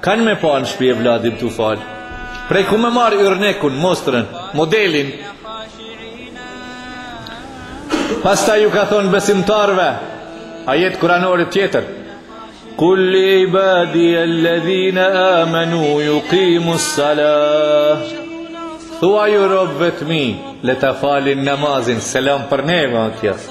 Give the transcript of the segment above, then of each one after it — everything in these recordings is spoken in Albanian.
Kan me pa në shpi evladi tu u fal Prej ku me marrë yrnekun, mostrën, modelin Pastaj u ka thonë besimtarve Ajeti kuranor tjetër Kul li ibadije ledhina amenu jukimu salah Thuaju robëve të mi Le ta falin namazin Selam për neve atjes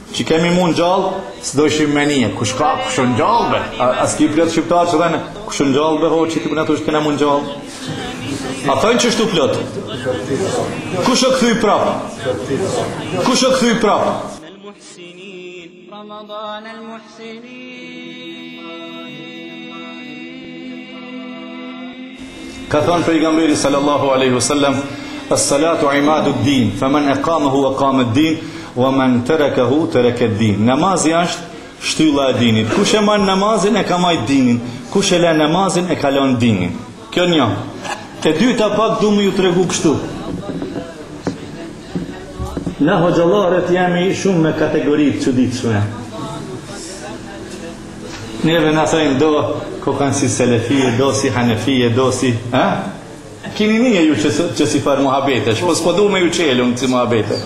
Që kemi m'u ngjallë, s'dojshim me nie. Kush ka, kush u ngjallë be? A, a s'ki plot shqiptarë që dhene, kush u ngjallë be, ho, që ti përna të është kena m'u ngjallë? A thonë qështu plot? Kush u kthy prapë? Kush u kthy prapë? Ka thënë pejgamberi sallallahu alaihi wasallam, "As-salatu imadu din, fa man aqamahu aqama ad-din, wa man tarakahu taraka ad-din." Namazi është shtylla e dinit. Kush e mban namazin e ka majt dinin, kush e lë namazin e ka lënë dinin. Kjo një. E dyta pak du me ju tregu kështu. Ne hoxhallarët jemi shumë me kategori të çuditshme. Neve na thajnë do po kanë si selefije, do si hanefije, do si... Ha? Kini nie ju që, qësi farë muhabetesh, po s'po du me ju qelë qësi muhabetesh.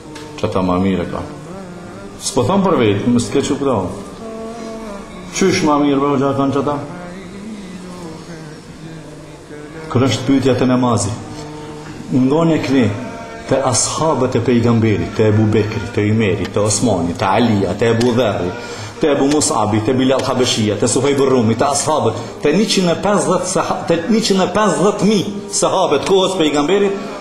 Qëta ma mirë ka. S'po thom për vete, më s'ke që këta. Qysh ma mirë, bërë gjatë kanë qëta? Kur është pytja te namazi. Nga një këni, te ashabët e pejgamberit, te Ebu Bekri, te Imeri, te Osmani, te Alija, te Ebu Dherri, te Ebu Musabi, te Bilal Habeshia, te Suhejb Rumi, te ashabët, te 150.000 sahabët e kohës pejgamberit,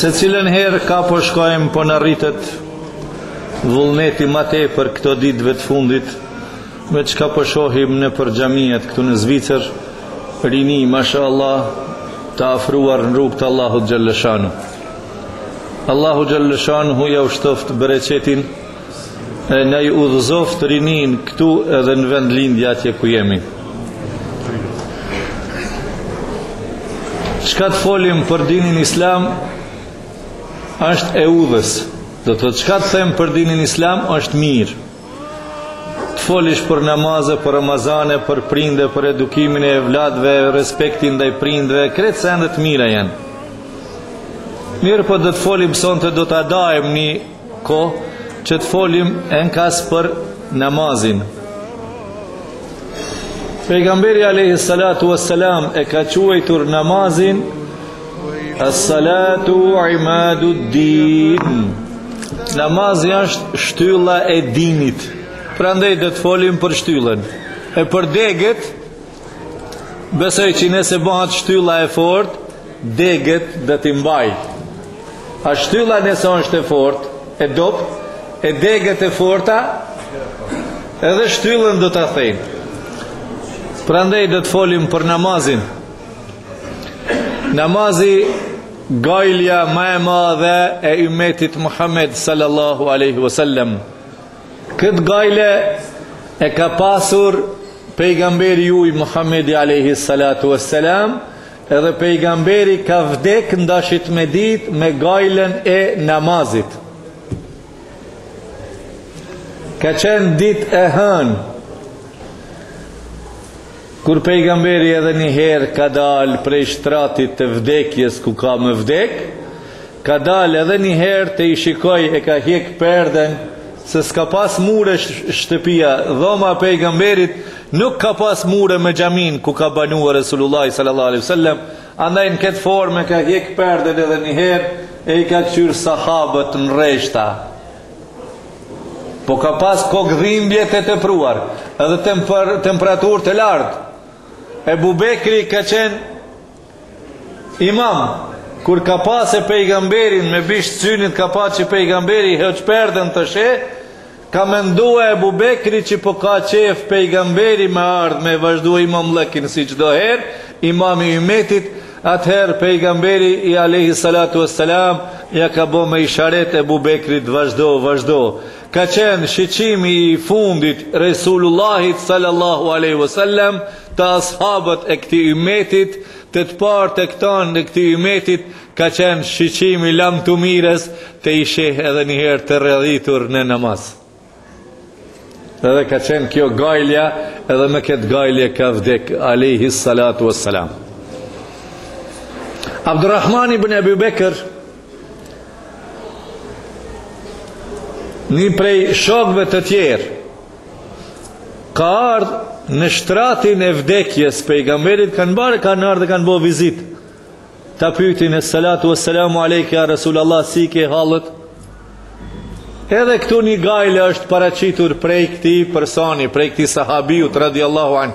Secilën herë ka po shkojmë po na rritet vullneti ma tepër këto ditëve të fundit me çka po shohim nëpër xhamiat këtu në Zvicër rini masha Allah të afruar në rrugë të Allahut xhelle shanuhu Allahu xhelle shanuhu jau shtoftë bereqetin Na i udhëzoftë rinin këtu edhe në vendlindje atje ku jemi. Çka të folim për dinin islam është e udhës. Do të çka të them për dinin islam është mirë. Të folish për namaze, për ramazane, për prindë, për edukimin e evladve, respektin ndaj prindve, krejt sende të mira janë. Mirëpo do të folim sonte do ta dajmë një Kohë që të folim enkas për namazin. Pejgamberi alayhi salatu wassalam e ka quajtur namazin as-salatu imaduddin. Namazi është shtylla e dinit. Prandaj do të folim për shtyllën. E për degët Besoj që nëse bëhet shtylla e fortë, degët do t'i mbajë. A shtylla nëse është e fort, e dobët, e degët e forta, edhe shtyllën do ta thejnë. Prandaj do të folim për namazin. Namazi gajlja ma e madhe e ymetit Muhammed sallallahu aleyhi vësallem. Këtë gajle e ka pasur pejgamberi juj Muhammedi alejhi salatu ves selam edhe pejgamberi ka vdek ndashit me dit me gajlën e namazit. Ka qenë ditë e hënë kur pejgamberi edhe një herë ka dalë prej shtratit të vdekjes ku ka me vdek Ka dalë edhe një herë të i shikojë e ka hjek perden se s'ka pas mure shtëpia dhoma e pejgamberit nuk ka pas mure me xhaminë ku ka banue resulullahi sallallahu alejhi ve sellem andaj në ket formë e ka hjek perden edhe një herë e i ka kqyr sahabët në rreshta po ka pas kokëdhimbje të tepruar edhe temper, temperaturë të lartë Ebu Bekri ka qenë Imam, kur ka pa pejgamberin me bisht synit ka pa që pejgamberi heq perden të sheh, ka mendue Ebu Bekri që po ka qef pejgamberi me ardh me vazhdu imamllëkin si çdo herë, imam i ymetit, atëherë pejgamberi i alejhi salatu ves selam ja ka bo me isharet Ebu Bekrit vazhdo, vazhdo. Ka qenë shiqimi i fundit Resulullahit sallallahu alejhi ve sellem te as'habët e këtij ymmetit, te të parë tek ta në këtij ymmetit ka qenë shiqimi lamtumirës të i sheh edhe një herë të rreditur në namaz. Edhe ka qenë kjo gajlja edhe me këtë gajlje ka vdek alejhi salatu ves selam. Abdurrahman ibn Ebu Bekr Një prej shokëve të tjerë ka ardh në shtratin e vdekjes pejgamberit kanë barë kanë ardh dhe kanë bo vizitë ta pytin es-salatu ves selamu alejke ja Resulallah si ke hallet edhe këtu një gajle është paraqitur prej këtij personi prej këtij sahabiut radiallahu anh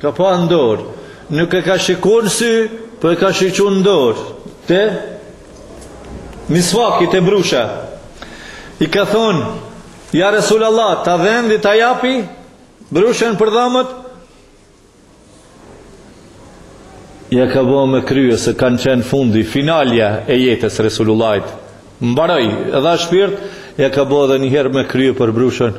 Ka pa n'dorë. Nuk e ka shiku n'sy, po e ka shiku n'dorë. Te misvaki, te brusha. I ka thonë, ja Resulallah, ta dhendi, ta japi, brushen për dhamët, ja ka bo me krye se ka qenë fundi, finalja e jetës Resulullahit. Mbaroj, dha shpirt, ja ka bo edhe njëherë me krye për brushen.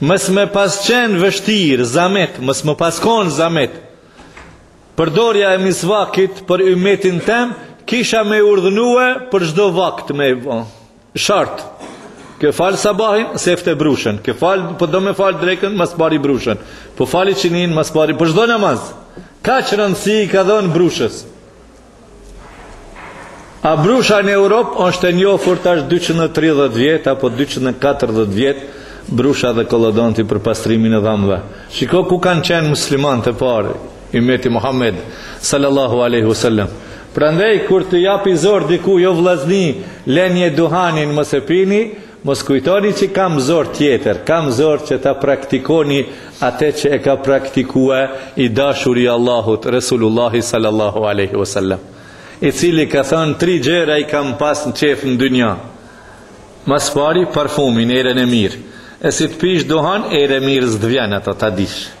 Mos me pas qenë vështirë, zamet, mos me pas konë zamet, përdorja e misvakit për ymetin tem, kisha me urdhënue për çdo vakt me shart. Ke fal sabahin, sefte brushën. Ke fal, po do me falë drekën, ma s'pari brushën. Po fal iqinin, ma s'pari, për çdo namaz. Kaq randësi i ka dhonë brushës. A brusha në Evropë është e njofur tash 230 vjet apo 240 vjet brusha dhe kolodonti për pastrimin e dhamëve. Shiko ku kanë qenë muslimanët e parë, ymeti Muhammed sallallahu alejhi u selem. Prandaj kur të japi zor dikush jo vllazni lenje duhanin mos e pini, Mos kujtoni që kam zor tjetër, kam zor që ta praktikoni atë që e ka praktikue i dashuri i Allahut, Resulullahi sallallahu alejhi ue sellem, i cili ka thonë tri gjëra i kam pas në qejf në dynja, ma s'pari parfumin, erën e mirë, e si të pish duhan, erë e mirë s'të vjen atë ta dish.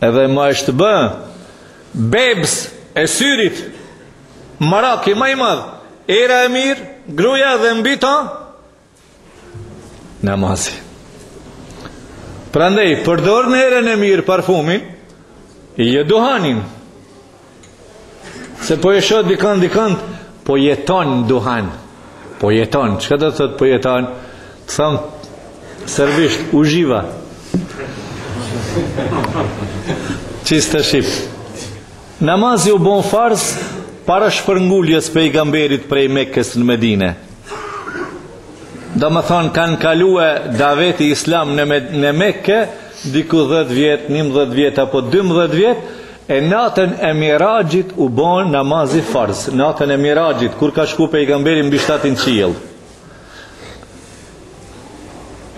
Edhe më është bë bebz e syrit. Maraki ma i madh. Era e mirë, gruja dhe mbi ta namazi. Prandaj përdorni erën e mirë parfumin, jo duhanin. Se po e shoh dikan dikan, po jeton duhan. Po jeton. Çka do të thotë po jeton? Thonë serbisht uživa. Qi s'ta shqip. Namazi u bon farz para shpërnguljes pejgamberit prej Mekës në Medine. Domethonë, ka kalue daveti islam në, me, në Mekke, diku 10 vjet, 11 vjet, apo 12 vjet, E natën e Miraxhit u bon namazi farz. Natën e Miraxhit, kur ka shku pejgamberi mbi shtatin qiell.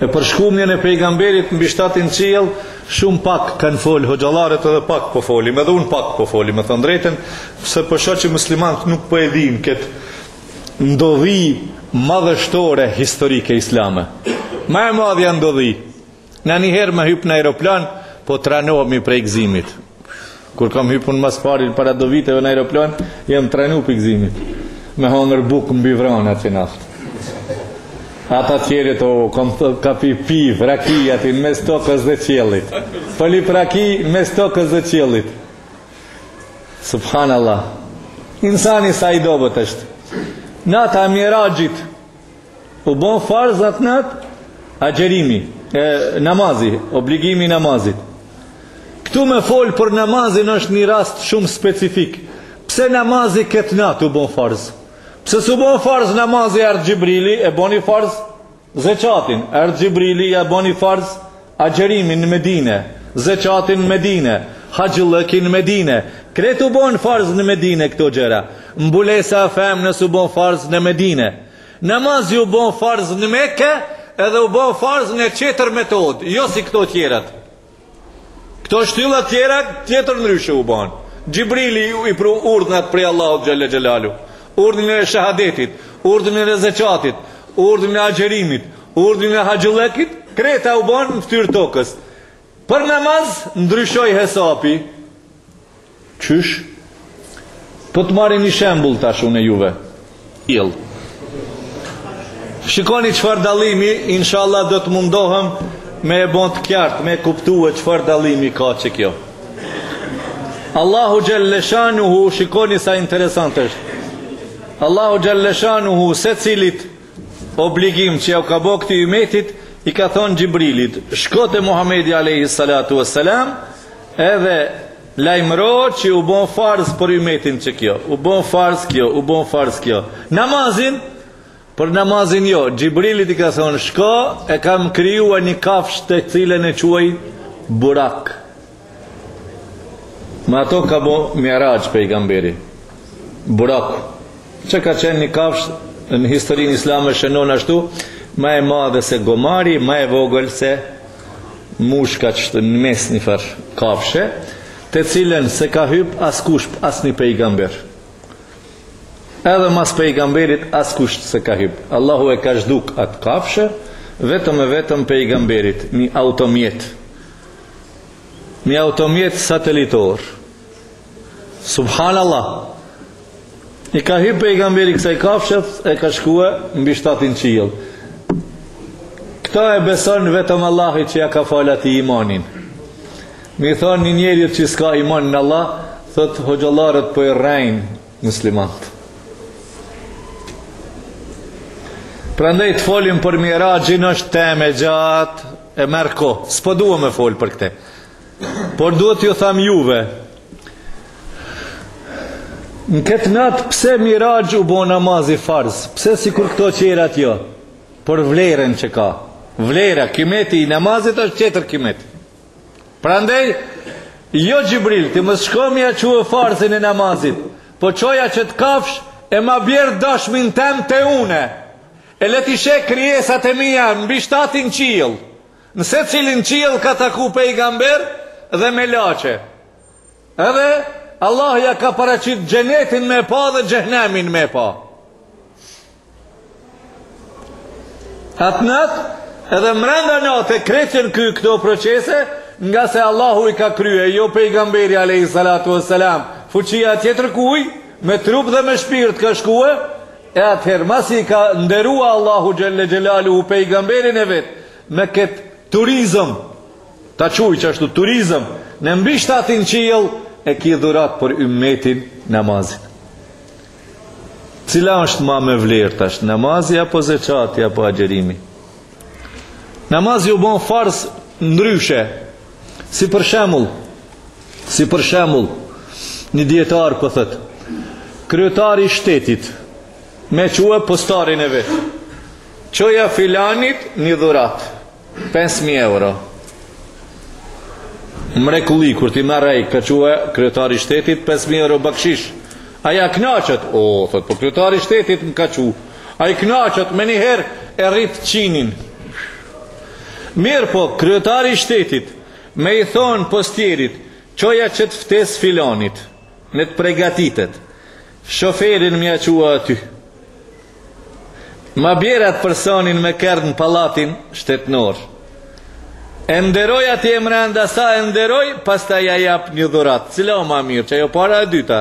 E për shkumjen e pejgamberit mbi shtatin qiell, shumë pak kanë fol hoxhallarët edhe pak po folim, edhe un pak po folim, me thanë drejtën, se po shoh që muslimanët nuk po e dinë kët ndodhi madhështore historike islame. Ma e madhja ndodhi Nanjëherë me hyp në aeroplan po tranohemi prej gzimit. Kur kam hypun mas pari para do viteve në aeroplan, jam tranu prej gzimit. Me hangër bukë mbi vranë aty nalt. Ata tjerët o, kanë ka pi pivë, raki aty në mes tokës dhe qiellit. Po lip raki në mes tokës dhe qiellit. Subhanallah. Insani sa i dobët është. Nata e Miraxhit, U bon farz atë natë agjërimi, e, namazi, obligimi i namazit. Këtu me fol për namazin është një rast shumë specifik. Pse namazi këtë natë u bon farz? Pse s'u bon farz namazi ardh Xhibrili e boni farz zeqatin, ardh Xhibrili ja boni farz Agjërimin në Medine, Zeqatin në Medine, Haxhillëkin në Medine, krejt u bon farz në Medine këto gjëra. Mbulesa e femnës u bon farz në Medine. Namazi u bon farz në Mekë edhe u bon farz në tjetër metodë, jo si këto tjerat. Këto shtylla tjera tjetër ndryshe u ban. Xhibrili i pru urdhnat prej Allahut xhelle xhelaluhu. Urdhnin e shahadetit, urdhnin e zeqatit, urdhnin e agjërimit, Urdhrin e Haxhillëkit, krejta u ban në ftyrë tokës. Për namaz ndryshoi hesapi. Qysh? Po të marrim një shembull tash unë juve. Ill. Shikoni çfarë dallimi, inshallah do të mundohem me e bon të qartë, me e kuptue çfarë dallimi ka qe kjo. Allahu xhelle shanuhu, shikoni sa interesant është. Allahu xhelle shanuhu, secilit Obligim që jau ka bo këtij ymetit i ka thonë Xhibrilit, shko te Muhamedi alejhi salatu ve selam edhe lajmëro që u bon farz për ymetin qe kjo, u bon farz kjo, u bon farz kjo. Namazin për namazin jo, Xhibrilit i ka thonë shko e kam krijuar një kafshë të cilën e quaj Burak. Me ato ka bo Miraxh pejgamberi. Burak, që ka qenë një kafshë në historinë islame e shënon ashtu, ma e madhe se gomari, ma e vogël se mushka qaty në mes një farë kafshe, të cilën s'e ka hyp askush, as një pejgamber. Edhe mas pejgamberit askush s'e ka hyp. Allahu e ka zhduk atë kafshë, vetëm e vetëm pejgamberit, një automjet. një automjet satelitor. Subhanallah. I ka hyp pejgamberi kësaj kafshe e ka shkue mbi shtatin qiell. Këto e beson vetëm ai që ja ka falë Allahi imanin. Me i thonë një njerit që s'ka iman në Allah, thotë hoxhallarët po i rrejnë muslimanët. Prandaj të folim për miraxhin është temë e gjatë, E merr kohë. S'po dua me fol për këtë. Por duhet t'ju tham juve. Në këtë natë pse Miraxh u bo namazi farz? Pse sikur këto qetrat jo? Për vlerën që ka. Vlera, kimeti i namazit është qetër kimet. Prandaj jo Xhibril, ti mos shko me ia çue farzin e namazit. Po çoja qët kafsh e ma bjer dashmin tem te une. E le t'i sheh krijesat e mia mbi shtatin qiell, në secilin qiell ka taku pejgamber dhe melaqe. Edhe Allahu ia ka paraqit xhenetin me e pa dhe xhehnemin me e pa. Atë natë edhe mrenda nate krejt ky këto procese ngase Allahu i ka krye e jo pejgamberi alejhi salatu vesselam. Fuqia tjetër kjo me trup dhe me shpirt ka shkue, E atëherë masi i ka nderua Allahu xhelle xhelaluhu pejgamberin e vet me ket turizëm ta quaj qashtu turizëm e mbi shtatin qiell e ky dhurat për ymmetin namazin cila është ma me vlerë tash namazi apo zeqati apo agjerimi Namazi u bo farz ndryshe. Si për shembull, si për shembull, një dijetar po thot, kryetari i shtetit me çua postarin e vet. Çoja filanit një dhurat 5000 euro. Mrekulli kur t'i merr ia ka çua kryetari i shtetit 5000 euro bakshish. Ai knaqet. O, thot, po kryetari i shtetit më ka çu. Ai kënaqet, menjëherë e rrit qinin. Mirëpo, kryetari i shtetit, me i thonë postjerit, çoja qët ftesë filanit, le të pregatitet, shoferin me ia çua aty. Ma bjer at personin me kerr në pallatin shtetnor. E nderoj aty mrenda sa e nderoj, pastaj ia jap një dhuratë. Cila o ma mirë, qajo para e dyta?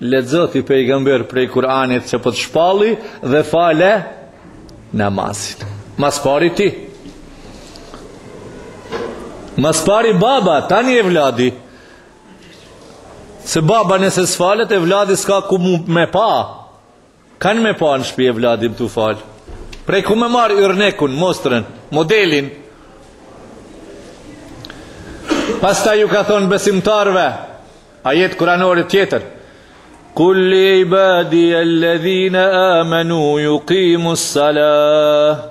Lexo ti pejgamber prej Kur'anit që po të shpallet dhe fale namazin. Ma s'pari ti. Ma s'pari baba, tani evladi. Se baba nëse s'falet evladi s'ka ku mu me pa. Kan me pa në shpi evladi tu fal Prej kuj me marr yrnekun, mostrën, modelin Pastaj ju ka thonë besimtarve Ajet kuranor tjetër Kul li ibadije ledhine amenu jukimu salah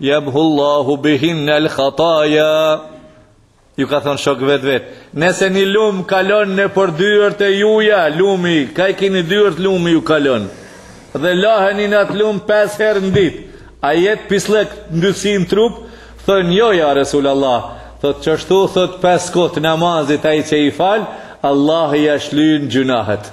Jemhu Allahu bihinne l-hataja Ju ka thonë shokëve të vet Nëse një lumë kalon nëpër dyert e juja Lumi, ka i kini dyert lumi ju kalon Dhe laheni në atë lumë pesë herë në ditë A jet pisllëk ndytësi në trup Thonë jo ja Resul Allah Thotë qështu thotë pesë kohët namazit ai që i fal Allahi ia shlyn gjynahet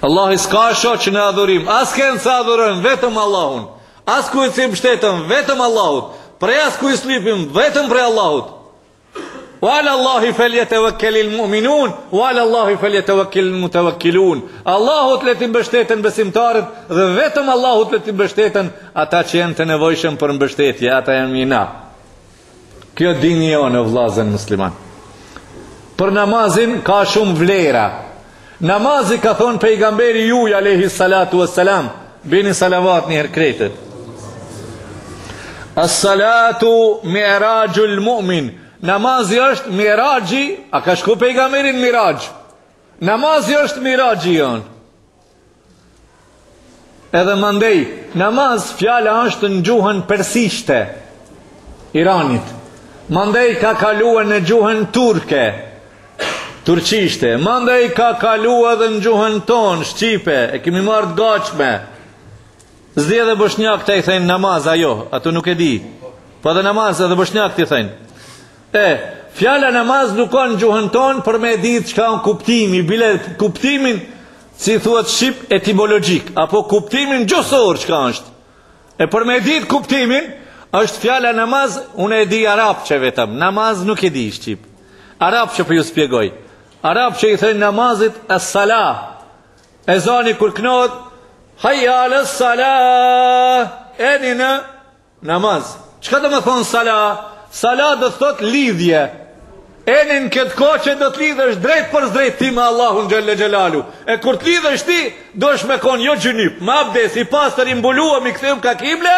Allahi s'ka shoq në adhurim, askënd s'adhurojmë vetëm Allahun, askujt s'i mbështetem vetëm Allahut, prej askujt s'lypim vetëm prej Allahut. Wa ala Allahi falyatawakkalil mu'minun, wa ala Allahi falyatawakkalil mutawakkilun. Allahut le të mbështeten besimtarët dhe vetëm Allahut le t'i mbështeten ata që janë të nevojshëm për mbështetje, ata janë mina. Kjo dini jonë, o vllazën muslimanë. Për namazin ka shumë vlera. Namazi ka thonë pejgamberi juj alejhi salatu ue selam. Bini salavat njëherë krejt. As salatu mi'rajul mu'min. Namazi është miraji, a ka shku pejgamberi n'miraxh. Namazi është miraxhi jonë. Edhe mandej, namaz fjala është në gjuhën persishte, Iranit. Mandej ka kalua në gjuhën turke, turqishte. Mandej ka kalua edhe në gjuhën tonë, shqipe, e kemi marrë të gatshme. S'di edhe boshnjakët a i thejnë namaz, a jo, ato nuk e di. Po edhe namaz edhe boshnjakët i thejnë. E, fjala namaz nuk ka në gjuhën tonë për me ditë çka është kuptimi, bile kuptimin, si thuhet shqip, etimologjik, apo kuptimin gjuhësor çka është. E për me ditë kuptimin, është fjala namaz, unë e di arapçe vetëm, namaz nuk e di shqip. Arapçe po ju spjegoj. Arapçe i thojnë namazit as-sala. Ezani kur kënohet, hayya ala sala, eni në Namaz. Çka do me thonë sala? Sala do të thotë lidhje. Eni n'këtë kohë që do të lidhesh drejtpërdrejt ti me Allahun Xhelle Xhelaluhu. E kur të lidhesh ti, duhesh me konë jo xhynyp, me abdes, i pastër, i mbuluam, i kthym ka kibla,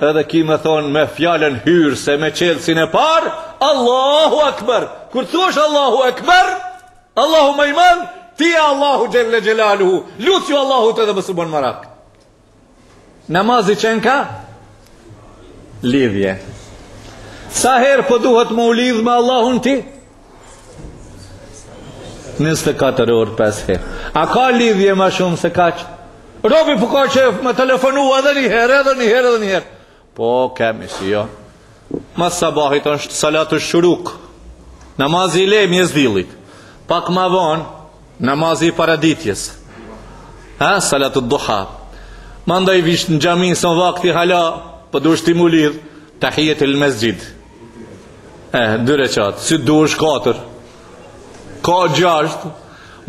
edhe ki me thonë me fjalën hyrëse me çelësin e parë, Allahu Akbar. Kur të thush Allahu Akbar, Allahu ma i madh, ti e Allahu Xhelle Xhelaluhu, lutju Allahut edhe mos bon merak. Namazi qenka lidhje. Sa herë po duhet me u lidh me Allahun ti? 24 orë 5 herë. A ka lidhje ma shumë se kaq? Robi po ka qef me telefonu edhe një herë, edhe një herë, edhe një herë. Po, kemi si jo. Mas sabahit është salatu shuruk. Namazi i lemjes diellit. Pak ma vonë, namazi i paraditjes. Ha, salatu duha. Mandaj vish në xhami, së në vakti hala, për po dush ti mu lidhë, tehijetul mesxhid. Eh, dy reqatë, si dush katër. Ka gjashtë,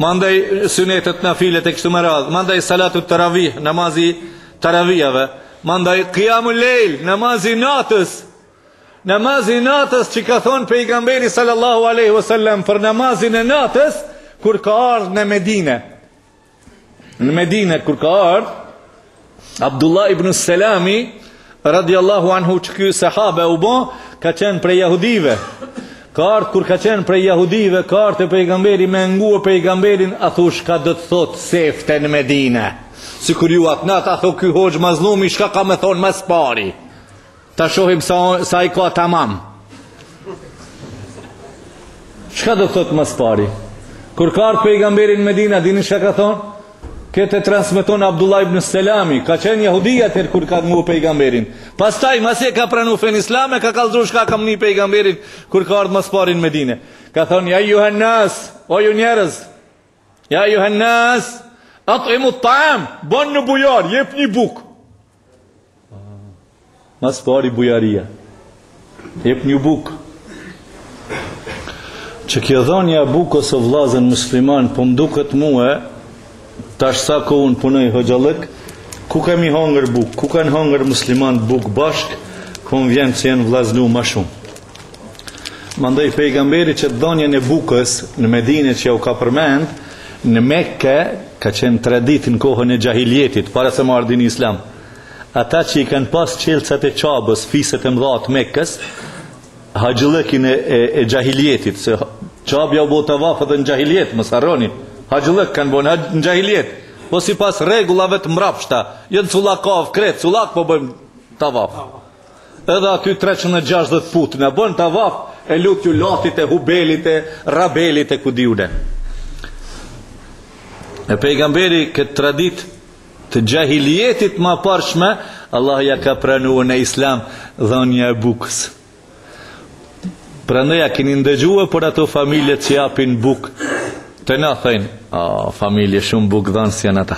mandaj synetet nafilet e kështu më radhë. Mandaj salatu teravih, namazi teravijave. Mandej Qiyamul Lejl, namazi i natës, namazi i natës që ka thonë pejgamberi sallallahu alaihi wasallam për namazin e natës kur ka ardh në Medinë. Në Medinë kur ka ardh Abdullah ibn Selami radiallahu anhu që ky sahabe u bo ka qenë prej jahudive Ka ardh kur ka qenë prej jahudive ka ardh te pejgamberi me ngue pejgamberin a thu shka do të thot sefte në medine sikur ju at nat a thu ky hoxh mazllumi shka ka me thon mas pari ta shohim sa sa ai ka tamam shka do të thot mas pari kur ka ardh pejgamberi në medine a dini shka ka thon Këtë e transmeton Abdullah ibn Selami, ka qenë jehudi atëherë kur ka ngu pejgamberin. Pastaj, masi e ka pranu fenë islame, ka kallzu shka ka ni pejgamberin kur ka ardh mas pari në Medinë. Ka thonë, ja ejjuhen nas, o ju njerëz, ja ejjuhen nas, at'imu ta'am, bonu bujar, jepni bukë. Mas pari bujaria. Jepni buk. Që kjo dhonja bukës o vllazën musliman, po më duket mua, tash sa ko unë punoj hoxhallëk, ku kami hangër buk, ku kanë hangër musliman buk bashk, po më vjen që janë vllaznu ma shumë. Mandej pejgamberi që dhonien e bukës në Medine që ja u ka përmend, në Mekke ka qenë traditë në kohën e xhahiljetit, para se me ardh dini islam. Ata që i kanë pas çelsat e qabës, fiset e mëdha të Mekkës, haxhillëkin e, e, e xhahiljetit, se qabja u bo tavaf edhe në xhahiljet, mos harroni. Haxhillëk kanë bo në xhahiljet, po sipas rregullave të mbrapshta, janë cullakav, krejt, cullak po bëjmë tavaf. Edhe aty treqind e gjashtëdhjetë puta na bon tavaf e lutju latit e hubelit e rabelit e ku di une. E pejgamberi këtë tradit të xhahiljetit ma parshme, Allahu ja ka pranu në islam dhënja e bukës. Prandaj a keni ndëgjue për ato familje që japin bukë, te na thojnë, a, familje shumë bukëdhanëse janë ata.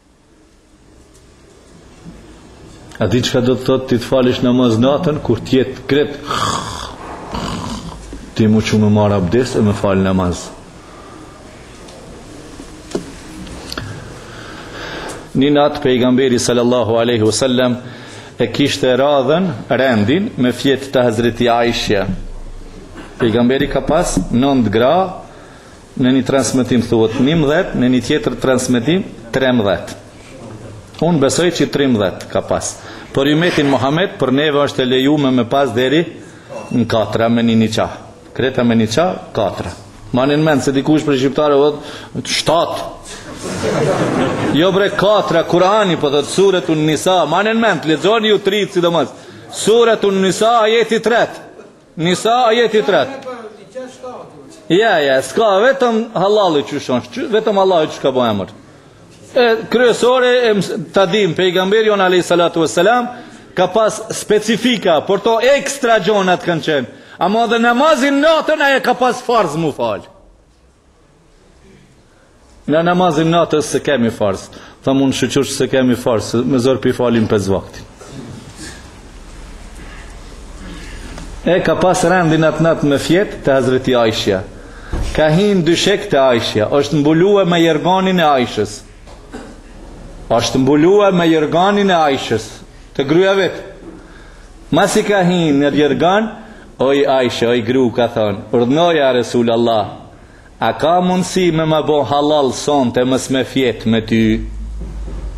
A di çka do të thotë ti të falish namaz natën kur të jetë krejt? Ti me u çu me marr abdest e me fal namaz. Një natë pejgamberi sallallahu alaihi wasallam e kishte radhën rendin me fjetë te Hazreti Aishja. Pejgamberi ka pas nëntë gra Në një transmetim thuhet 11, në një tjetër transmetim 13. Unë besoj që 13 ka pas. Për ymetin Muhammed, për neve është e lejume me pas deri në katra meniherë. Krejt meniherë, katra. Manie n'men, se dikush për shqiptare, vëd, shtatë. Jo bre, katra, kurani, po thotë suretu Nisa. Manie n'men, lexoni ju tritë, si do mësë. Suretu Nisa, ajeti tretë. Nisa ajeti 3. Ja, ja, s'ka, vetëm hallall i ka, vetëm Allahi ka bëjë emër. E kryesore ta dimë pejgamberi jonë alayhi salatu vesselam ka pas specifika, për to ekstra gjonat kanë qenë. Ama edhe namazin natën ai e ka pas farz me fal. Ne namazin e natës s'e kemi farz. Thamë shyqyr s'e kemi farz, me zor po i falim 5 vakte. E ka pas rendin atë natë me fjetë te Hazreti Aishja. Ka hinë n'dyshek te Aishja, është mbulue me jorganin e Aishës. është mbulue me jorganin e Aishës, te gruja e vet. Masi ka hinë në jorgan, oj Aishe, oj gru, ka thonë, urdhno ja Resul Allah, A ka mundësi me ma bo hallall sonte mos me fjet me ty?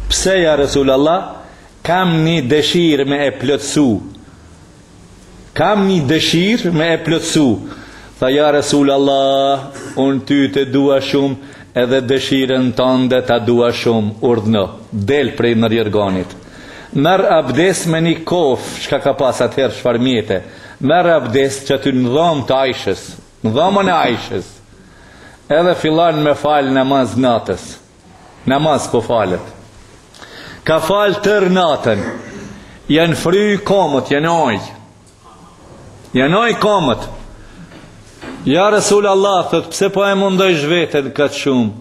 Pse ja Resulallah kam ni dëshirë me e plotësu Kam ni dëshirë me e plotësu Tha ja Resulallah unë ty të dua shumë edhe dëshirën tande ta dua shumë Urdhno del prej nën jorganit Merr abdes me ni kofë çka ka pas atëherë çfarë mjete Merr abdes qaty në dhomë të Aishës N'dhomën e Aishës. Edhe fillon me fal namaz natës. Namaz po falet. Ka fal tër natën. Jan fry komët, jan oj. Jan oj komët. Ja Resul Allah thot, pse po e mundojsh veten kaq shumë?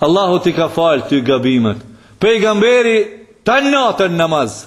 Allahu t'i ka fal ty gabimet. Pejgamberi tan natën namaz.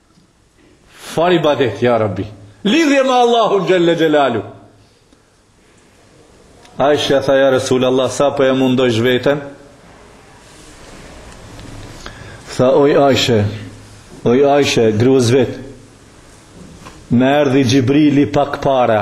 Çfarë ibadeti, ja rabbi. Lidhje me Allahun xhel-le xhelaluhu. Aisha tha ja Resul Allah, sa po e mundojsh veten? Tha oj Aisha, oj Aisha, grues vet, më erdhi Xhibrili pak para,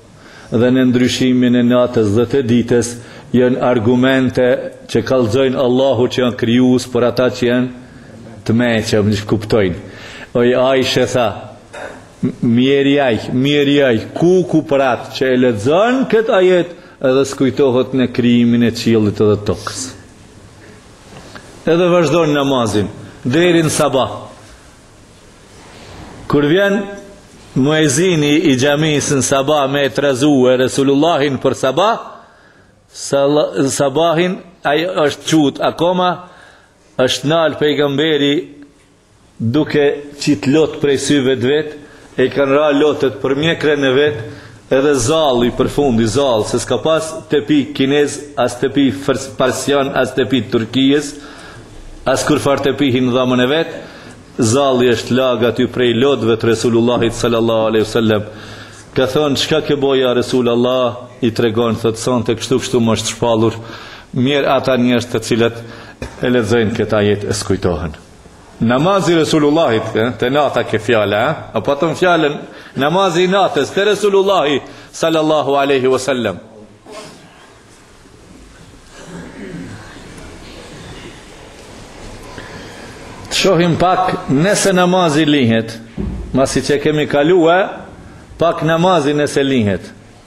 dhe në ndryshimin e natës dhe të ditës janë argumente që kallzojnë Allahu që janë krijue për ata që janë të meqëm e kuptojnë. Oj Aishe tha, mjeri aj, mjeri aj, ku ku për atë që e lexon këtë ajet edhe s'kujtohet në krijimin e qiellit dhe tokës. Edhe vazhdon namazin deri në sabah. Kur vjen muezini i xhamisë në sabah me e trazue Resulullahin për sabah, sabahin ai është çutë akoma është nal pejgamberi duke qit lot prej syve të vet, e i kanë ra lotët për mjekren e vet, Edhe zalli përfundi zall se s'ka pas tepih kinez as tepih persian as tepih turkie as kurrfar tepihi n' dhomën e vet zalli është lag aty prej lotve të resulullahit salallahu alejhi ve sellem ka thon çka ke bo ja resul allah i tregon thot sonte kështu kështu më është shpallur mjer ata njerz të cilet e lexojn kët ajet e s'kujtohen Namazi i Resulullahit, te nata ke fjala, eh? apo e patëm fjalën namazi i natës te Resulullahi sallallahu alaihi wasallam. Të shohim pak nëse namazi lihet, masi që e kemi kalue, pak namazi nëse lihet.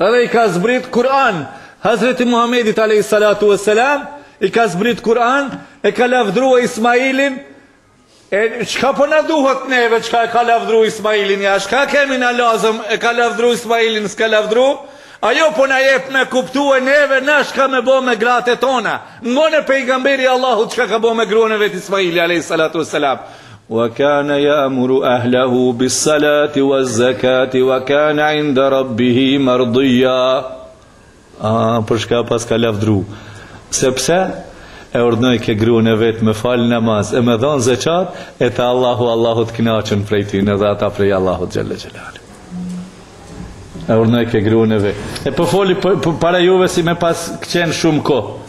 Edhe i ka zbrit Kur'an Hazreti Muhamedit alejhi salatu ue selam, i ka zbrit Kur'an, e ka lavdrue Ismailin, e çka po na duhet neve çka e ka lavdru Ismailin ja, çka kemi na lazëm, e ka lavdru Ismailin, s'ka lavdru, ajo po na jep me kuptue neve na çka me bo me gratë e tona, ngone pejgamberi i Allahut çka ka bo me gruan e vet Ismaili alejhi salatu ue selam. Wa kana ya'muru ahlahu bis salati waz zakati wa kana 'inda rabbihi mardiya. Ah, për çka paska lavdru? Sepse e urdhnojke gruan e vet me fal namaz e me dhon zekat e te Allahu Allahu t'kënaqëm prej tij edhe ata prej Allahut xhelle xhelal. E urdhnojke gruan e vet. E po foli po, po, para juve si me pas qen shumë kohë.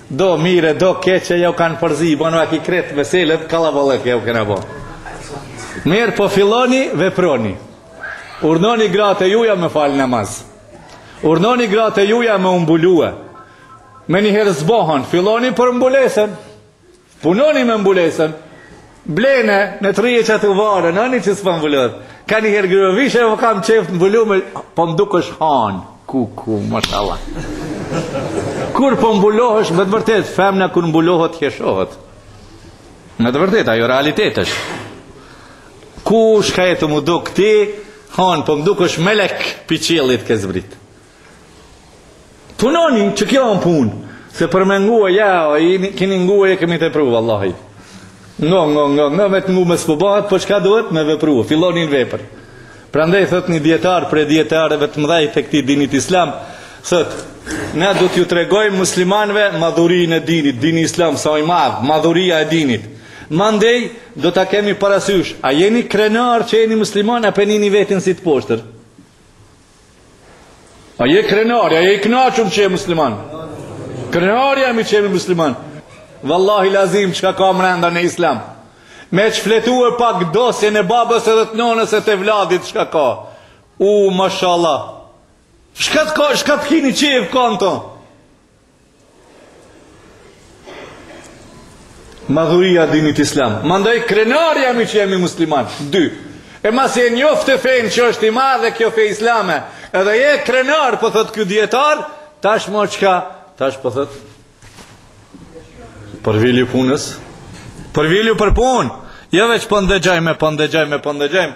Do mirë do keq e jau kanë përzi Bon vaki krejt meselet kallabllëk jau kena bo Mirë po filloni veproni Urnoni gratë e juja me fal namaz Urnoni gratë e juja me u mbulue Menjëherë s'bohen Filloni për mbulesën Punoni me mbulesën, blene në të rije që atë u varë, në një që s'po mbulohet. Kanjëherë gërë vishë, po kam qef t'mbulume, po më dukesh hanë, kuku, mashallah. Kur po mbulohesh, me të vërtet, femna kur mbulohet, hijeshohet. Me të vërtet, ajo realitet është. Ku shka e të më dukë ti, hanë, po më dukesh melek, pi qiellit ke zbritë. Punoni që kjo në punë, se për me ngu e ja, o, i, kini ngu e kemi tepru, vallahi. Ngo, ngo, ngo, ngo, me të ngume s'bëhet, po çka duhet me vepru, filloni në vepër. Prandaj, thot një dijetar, pre dijetarëve të mëdhej të këtij dinit islam, thot, ne du t'ju tregojmë muslimanve madhurinë e dinit, dini islam, sa i madhë, madhuria e dinit. Mandej, do ta kemi parasysh, a jeni krenar që jeni musliman, a p'e nini vetin si të poshtër? A je krenar, a je i knaqur që je musliman? Krenar jemi që jemi musliman. Vallahi lazim çka ka mrenda në islam. Me shfletu pak dosjen e babës edhe të nonës e të evladit çka ka. U, mashallah. Shka të ka, shka të kini qevë kanë të? Madhuria dinit islam. Mandaj krenar jemi që jemi musliman. Dy. E masi e njofte fenë që është i madhe kjo fe islame. Edhe je krenar, po thot ky dijetar, tash mo çka, tash po thot. Përvilju punës. Përvilju për punë. Jo veç po ndëgjojmë, po ndëgjojmë, po ndëgjojmë.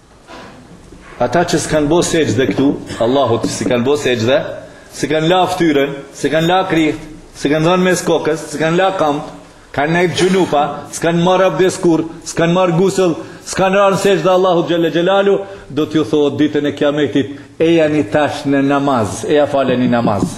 Ata që s'kanë bo sexhde këtu, Allahut s'i kanë bo sexhde, s'e kanë la ftyrën, s'e kanë la kryt, s'i kanë dhanë mes kokës, s'i kanë la kamt, kanë nejtë xhunupa, s'kanë marrë abdes kurrë, s'kanë marrë gusëll, s'kanë ra në sexhde Allahut Xhel-le Xhelaluhu, do t'ju thohet ditën e kiametit, ejani tash në namaz, eja faleni namaz.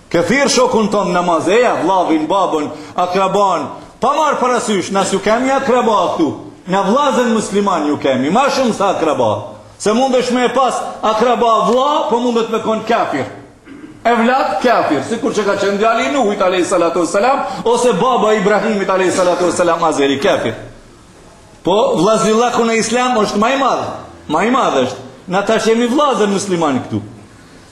Ke thirr shokun tënd n'namaz, eja, vllavin, babën, akraban, pa marr parasysh, na s'ju kemi akraba këtu, na vllazen musliman ju kemi, ma shumë se akraba, se mundesh me e pas akraba vlla, po mundet me kon kafir, evlat kafir, sikur që ka qenë djali i Nuhit alejhi salatu ve selam, ose baba i Ibrahimit alejhi salatu ve selam Azeri kafir. Po vllazllaku në islam është më i madh, më i madh është. Na tash jemi vllazen musliman këtu.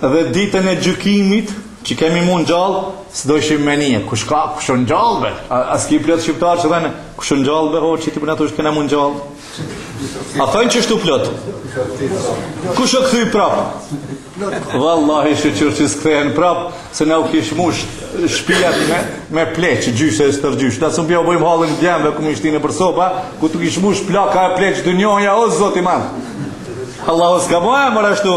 Dhe ditën e gjykimit që kemi m'u ngjall s'do ishim me nije kush ka kush u ngjall be a, a s'ki plot shqiptar që thonë kush u ngjall be hoxhë ti po na thush kena m'u ngjall a thonë qështu plot kush u kthy prap Vallahi shyqyr që s'kthehen prap se na u kish mush shpijat me, me pleq gjyshe e stërgjysh na s'mun ja u bëjmë hallin djemve ku m'i shti nëpër soba ku t'u kish mush plaka e pleq dynjaja o zoti man Allahu s'ka bo emër ashtu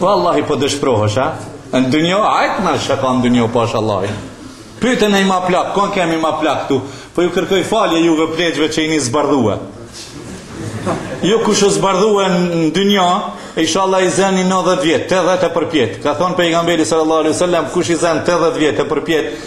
Vallahi po dëshprohesh, a? Në dynja, hajt ma shka në dynja, pash Allah. Pyeten ni ma plak, kon kemi ma plak ktu, po ju kërkoj falje juve pleqve që jeni zbardhue. Jo kush u zbardhue në dynja, ishalla i zeni 90 vjet, 80 e përpjetë. Ka thonë pejgamberi sallallahu alejhi selam, kush i zen 80 vjet e përpjetë,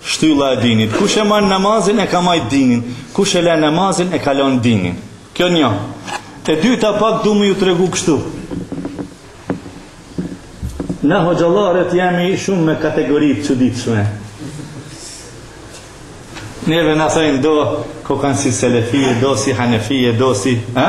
Shtylla e dinit, kush e mban namazin e ka majt dinin, kush e le namazin e ka lënë dinin. Kjo një. E dyta pak du më ju tregu kështu. Na hoxhallarët jemi shumë me kategoritë çuditshme. Neve na thojnë do kokan si selefije, do si hanefije, do si... Ha?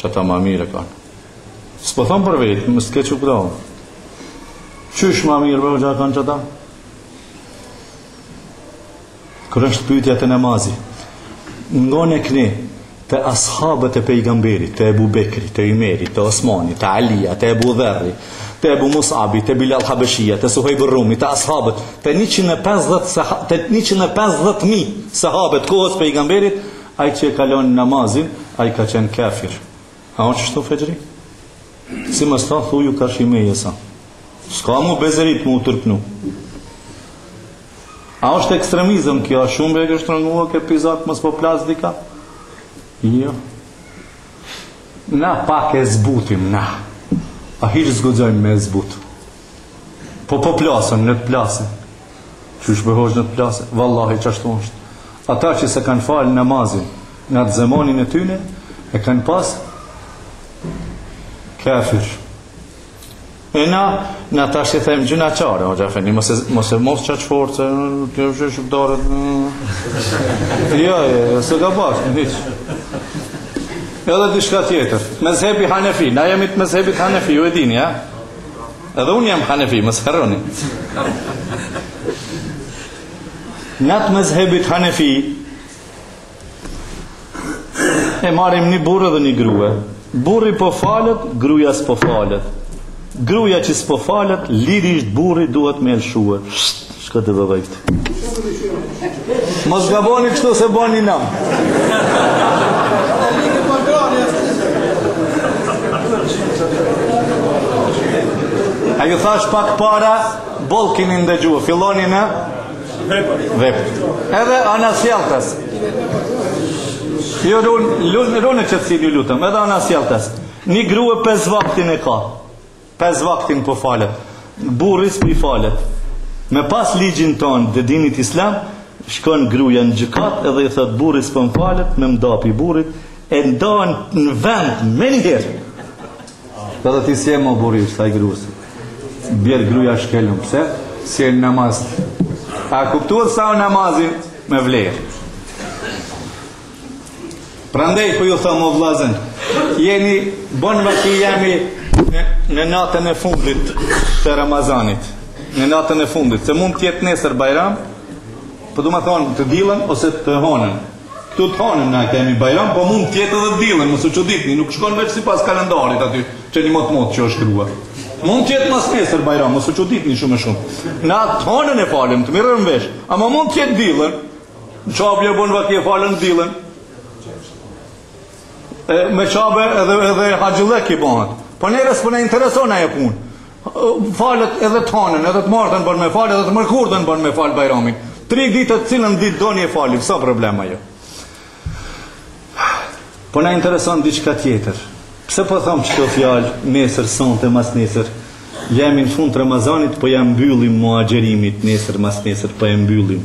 Qata ma mirë kanë. S'po thom për vetë, më s'ke që këta. Qysh ma mirë me u gjatë kanë qata? Kur është pyjtja të namazi. Ngone këni, te as'habët e pejgamberit, te Ebu Bekri, te Ymeri, te Osmani, te Alia, te Ebu Dherri, te Ebu Musabi, te Bilal Habeshia, te Suhejb Rumi, te as'habët, te 150.000 sahabët kohës pejgamberit, Ai që e ka lënë namazin, ai ka qenë kafir. A është kështu Fexhri? Si mos ta, thuju tash i mejesa. S'ka mu bezerit mu turpnu. A është ekstremizëm kjo, a shumë e ke shtrëngu ke, pi zan mos po plas dikah? Jo. Na pak e zbutim, na. A hiç s'guxojmë me e zbutë. Po po plasën, le të plasin. Qysh more hoxhë të plasin, vallahi që ashtu është. Ata që s'e kanë falë namazin n'at zemanin e tyne, e kanë pas kafir. E na, na tash i themi gjynahqarë, hoxhë efendi, mos e, mos e mos qaq fort, se kjo është shqiptarët. Jo, jo, s'e ka pas, në hiqë. Edhe diçka tjetër. Medhhebi Hanefi, na jemi të medhhebit Hanefi, ju e dini, ja? Edhe unë jam hanefi, mos harroni. Na të medhhebit hanefi, e marrim një burrë dhe një grue. Burri po falët, gruja s'po falët. Gruja që s'po falët, lirisht burri duhet me e lëshue. Shtë! Shko te baba jot. Mos gaboni kështu se bani nam. Ha ju thash pak para, bol kini ndëgju, filloni në vepër. Edhe anasjelltas. Jo rune, rune, rune qetësinë ju lutem, edhe anasjelltas. Një grue pes vaktne ka. Pesë vaktin po falet. Burri s'po i falet. Me pas ligjin tonë dhe dinit islam, shkon gruja në gjykat edhe i thot burri s'po më falet, me m'nda pi burrit, e ndan në vend me njëherë. Dhe dhe ti si me burri, sa i grus. I bjerë gruja shkelm, pse? S'je në namaz. A kuptuat sa o namazi me vlerë? Prandaj po ju them o vëllazën, e bon vaki jemi në, në natën e fundit të Ramazanit. Në natën e fundit, se mund të jetë nesër Bajram, po do të thonë të dilën ose të honën. Këtu të honën na kemi Bajram, po mund të jetë edhe të dilën, mos u çuditni, nuk shkon vetë sipas kalendarit aty, që një mot moti që është shkruar. Mund të jetë mas nesër Bajram, mos u çuditni shumë shumë. Na të honën e falem, të mirem vesh, ama mund të jetë dilën, Qabja bën vaki e falën dilën. E me Qabe edhe edhe haxhilleki bëhet. Po ne s'po na intereson ajo punë. Falet edhe të hanën, edhe të martën bën me fal, edhe të mërkurën bën me fal Bajramin. Tri ditë të cilën ditë doni e falim, s'a problem ajo. Po na intereson diçka tjetër. Pse po them këto fjalë, nesër, sonte, mas nesër, jemi në fund të Ramazanit, po ja mbyllim muaj agjërimit, nesër, mas nesër, po ja mbyllim.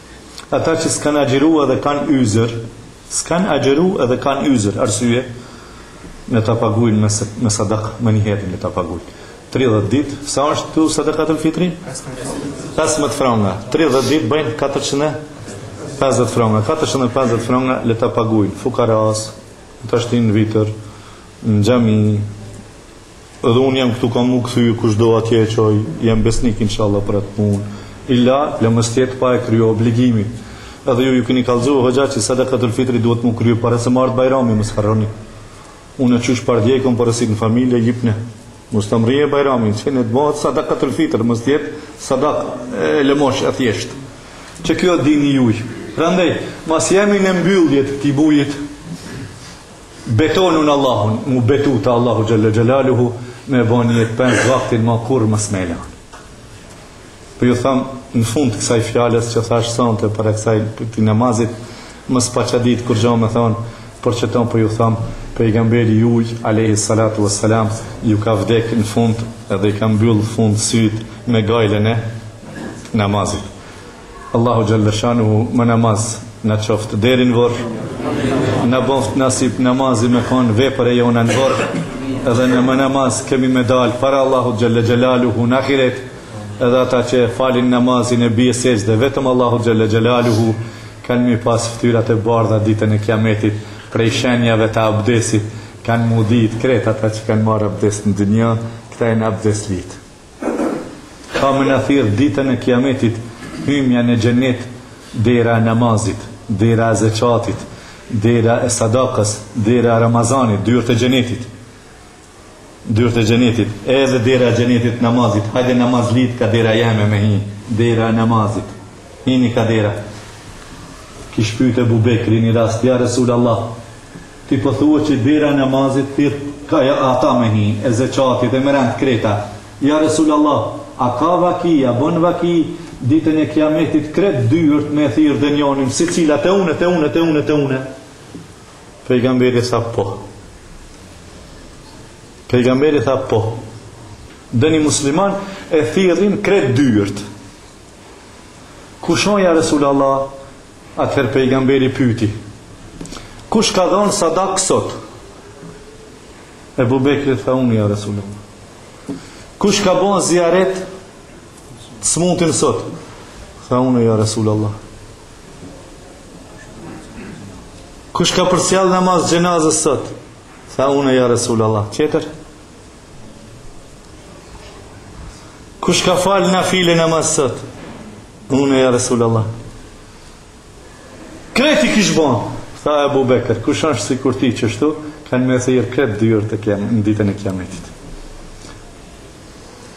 Ata që s'kanë agjëru edhe kanë yzër, s'kanë agjëru edhe kanë yzër, arsye, le ta pagujnë me, me sadak, menjëherë le ta pagujnë. 30 ditë, sa është këtu sadakatul fitri? 15 franga. 30 ditë bëjnë 450 franga. 450 franga le ta paguajnë fukaras, ta shtinë në vitër, në xhami, Edhe unë jam këtu kam mu kthy kush do atje e qoj jam besnik inshallah për atë punë illa le mos të jetë pa e krye obligimi edhe ju ju ka kallxu hoxha që sadakatul fitri duhet mu krye para se me ardh bajrami mos harroni unë qysh pardje i kom porosit në familje jipne mos ta mrije bajrami që ne të bëhet sadakatul fitr mos të jetë sadak e lëmosh e thjesht që kjo dini juj prandaj mas jemi në mbyllje të këtij mujit Betonu në Allahun, mu betu te Allahu Xhelle Xhelaluhu, me e bo nijet pesë vaktin ma kurrë mos me la. Po po ju tham, në fund të kësaj fjales që thashë sante prej kësaj prej këtij namazit, mos paça ditë kurgjo me thonë, por këto po ju tham, pejgamberi juj, alejhi salatu ve selam, ju ka vdek në fund edhe i ka mbyllë fund sytë me gajlën e namazit. Allahu xhalla shanuhu me namaz na çoftë deri në vorr. Na bëftë nasip namazi me kan vepër e jona në vorr. Edhe në namaz kemi me dal para Allahut xhalla xhelaluhu në ahiret. Edhe ata që falin namazin e bien sexhde vetëm Allahut xhalla xhelaluhu kanë mi pas fytyrat e bardha ditën e kiametit prej shenjave të abdesit kanë mu ditë kreta ata që kanë marrë abdes në dynja këta jen abdeslitë Ka me na thirr ditën e kijametit hymja në xhenet dera e namazit dera e zeqatit dera e sadakës dera e ramazanit dyert e xhenetit dyert e xhenetit edhe dera e xhenetit namazit hajde namazlitë ka dera jeme me hi dera e namazit hini ka dera kish pyet Ebu Bekri një rast ja resul Allah Ti po thua që dera e namazit thirr ka ajo ata me hi, e zeqatit, e me rend kreta. Ja Resulallah, a ka vaki, a bën vaki, ditën e Kiametit krejt dyert me e thirr denjonin secila te une, te une, te une, te une. Pejgamberi tha po. Pejgamberi tha po. Denjë musliman e thirrin krejt dyert. Kush o ja Resulallah, Atëherë Pejgamberi pyeti, Kush ka dhan sadakë sot? Ebu Bekri tha, Unë, ja Resulullah. Kush ka bon ziaret të smutin sot? Tha unë, ja Resulullah. Kush ka përcjell namaz xhenazes sot? Tha unë, ja Resulullah. Tjetër? Kush ka fal nafile namaz sot? Unë ja Resul Allah. Kret i kish bon, tha Ebu Bekër, kush është sikur ti qeshtu, kanë me thirr kret dyrt e kem, në ditën e kiametit.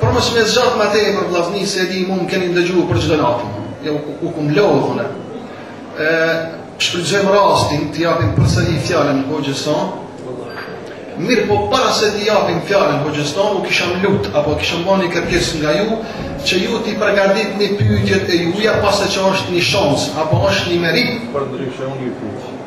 Por mos me zgjat më tepër vllazni se di mun e keni ndëgju për çdo natë. Ju u kum lodh un. Ë shfrytëzojmë rastin t'i japim përsëri fjalën Hoxhës son. Mirë po para se t'i japim fjalën Hoxhës son, u kisham lut apo kisham ba ni kërkesë nga ju që ju t'i përgatitni pyetjet e juja pasi që është një shans apo është një merit përndryshe unë ju pyet.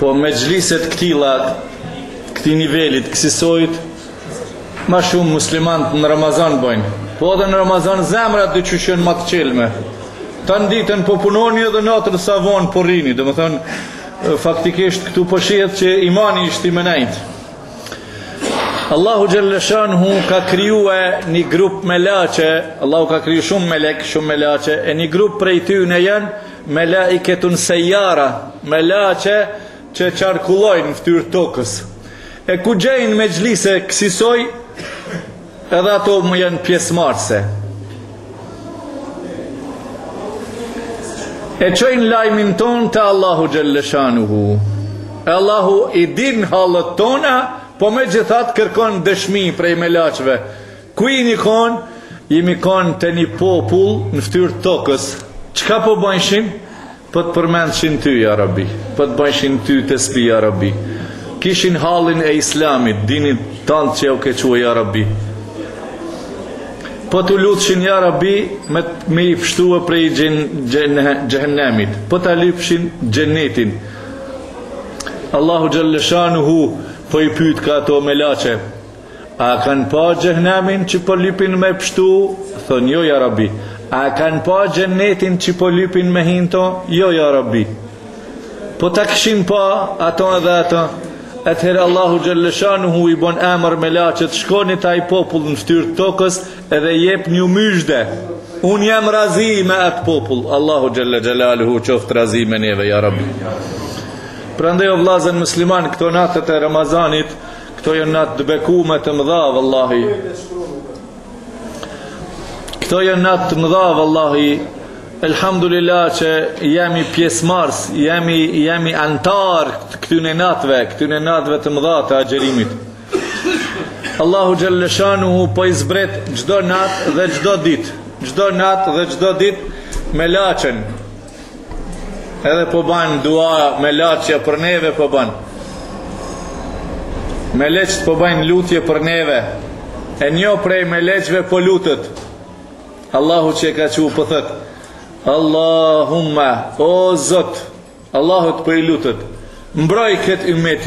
Po mexhlise të këtilla të këtij nivelit, kësisojt, ma shumë muslimant në Ramazan bëjnë. Po edhe në Ramazan zemrat diçysh jonë ma të çelme. Tanë ditën po punoni edhe natën sa vonë po rrini. Domethënë, faktikisht këtu po shihet po që imani është imenajt. Allahu xhelle shanuhu ka krijue një grup melaqe, Allahu ka kriju shumë melek, shumë melaqe, e një grup prej tyne janë, Melaiketun Seyyara, melaçe që qarkullojnë në ftyrë tokës. E ku gjejnë mexhlise kësisoj, edhe ato më janë pjesëmarrëse. E çojnë lajmin tonë te Allahu xhalleshanuhu. Allahu i din hallet tona, po megjithatë kërkon dëshmi prej melaçëve Ku jeni kon? Jemi kon te ni popull në ftyr të tokës. Çka po bajshin? Po të përmendshin ty ja Rabi. Po të bajshin ty tesbih ja Rabi. Kishin hallin e Islamit, dinit tand që u ke çuar ja Rabi. Po të lutshin ja Rabi me me i pshtua prej xhehenemit. Po ta lypshin xhenetin. Allahu xhalleshanuhu po i pyet ka ato melaçe. A kanë pa xhehenemin që po lypin me pshtu? Thonë jo ja Rabbi. A kanë pa xhennetin që po lypin me hi n'to? Jo ja Rabbi. Po ta kishin pa ato edhe ato. Atëherë Allahu xhelleshanuhu i bon emër melaçet shkoni t'aj popull në ftyrë të tokës edhe jepnju myzhde. Unë jam razi me atë popull. Allahu xhelle xhelaluhu qoftë razi me neve, ja Rabbi. Prandaj o vllazën musliman këto natët e Ramazanit, Këto janë natë të bekume të mëdha vallahi. Këto janë natë të mëdha vallahi. Elhamdulillah që jemi pjesëmarrës, jemi jemi anëtarë këtyne natëve, këtyne natëve të mëdha të agjërimit. Allahu xhallashanu po i zbret çdo natë dhe çdo ditë, çdo natë dhe çdo ditë melaçen, Edhe po ban dua melaçja për neve po ban. Meleqtë po bajnë lutje për neve. E njo prej meleqëve po lutet. Allahu që e ka çu po thotë: Allahumma, o Zot, Allahut po i lutet. Mbroj këtë ymet.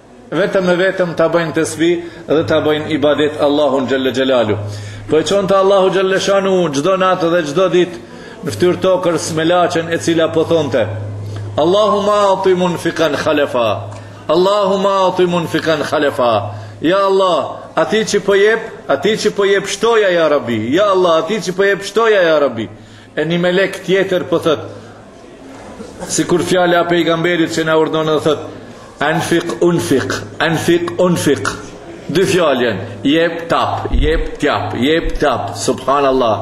Vetëm e vetëm ta bëjnë tesbih dhe ta bëjnë ibadet Allahun xhelle xhelalu. Po e çonte Allahu xhelle shanu çdo natë dhe çdo ditë në ftyrë tokës melaçen e cila po thonte Allahumma ati munfikan khalefa. Allahumma ati munfikan khalefa. Ja Allah, ati që po jep, ati që po jep shtoja ja Rabbi. Ja Allah, ati që po jep shtoja ja Rabbi. E një melek tjetër po thot sikur fjala e pejgamberit që na urdhnon dhe thot anfik unfik anfik unfik dy fjalë jep t'ap jep t'jap jep t'ap subhanallah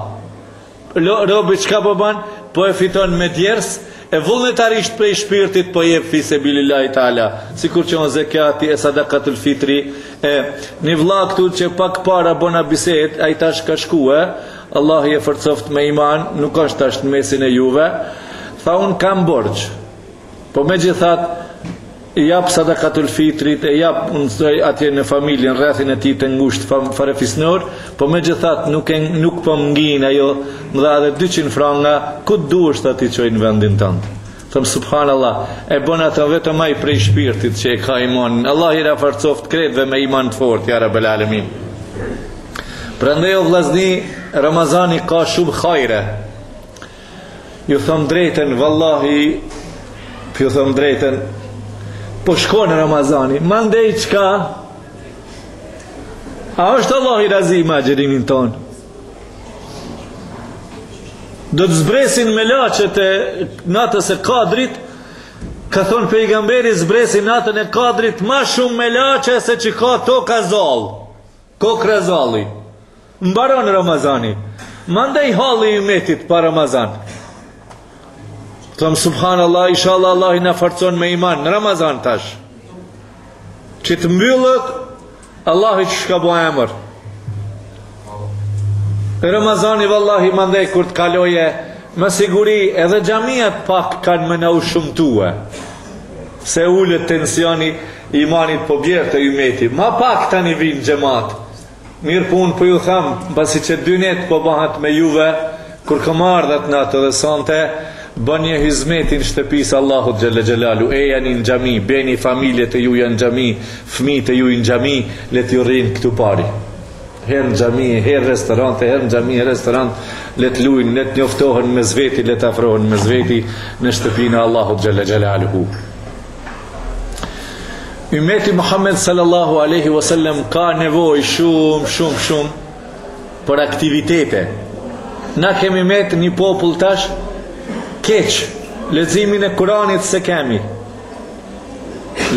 robi çka po bën po e fiton me djersë E vullnetarisht prej shpirtit po jep fi sebilillahi taala, sikur që ên zekjati e sadakatul fitri e ni vlla këtu që pak para bona bisedë, ai tash ka shkue, Allahu e forcoftë me iman, nuk është tash në mesin e juve, tha un kam borxh, po megjithatë, Jap sadakatul fitrit, e jap, un çoj atje në familjen, rrethin e tij të ngushtë fam, farefisnor, po me gjithat nuk, e, nuk po më ngin ajo, më dha edhe 200 franga, ku të duesh ti çoj në vendin tand. Them subhanallah, e bon atë vetëm ai prej shpirtit që e ka imanin. Allahi na forcoftë kretve me iman të fort, ja rabel alemin. Prandaj o vllazni, Ramazani ka shumë hajre. Ju thom drejtën, vallahi, ju thom drejtën, po shkon Ramazani, mandej çka, a është Allahi razi me agjërimin tonë? Do të zbresin melaqet e natës së kadrit, ka thonë pejgamberi zbresin natën e kadrit ma shumë melaqe se që ka toka zall. Kokrra zalli, Mbaron Ramazani, mandej halli i ymetit pa Ramazan. Thom subhanallah, inshallah Allahi na forcon me iman në Ramazan tash. Që të mbyllet, Allahi çka ka ba emër. Ramazani vallahi mandej kur të kalojë, me siguri edhe xhamiat pak kanë me na u shumtue. Se ulet tensioni i imanit po bjen te ymeti ma pak tani vijnë xhemat mirëpo unë po ju tham mbasi qe dy net po bahet me juve kur kom ardh at natë dhe sonte bënia hyzmetin shtëpisë Allahut xhelle xhelalu ejani n'xhami beni familjet e juja n'xhami fmijtë e juj n'xhami le tju rrinë ktu pari Herë në xhami, herë në restorant, herë në xhami, herë në restorant, le të luajnë, le të njoftohen mes veti, le të afrohen mes veti në shtëpinë e Allahut xhalla xhalaluhu. Ymeti Muhammed sallallahu alaihi wasallam ka nevojë shumë, shumë, shumë për aktivitete. Na kemi met një popull tash keq. Leximin e Kuranit s'e kemi.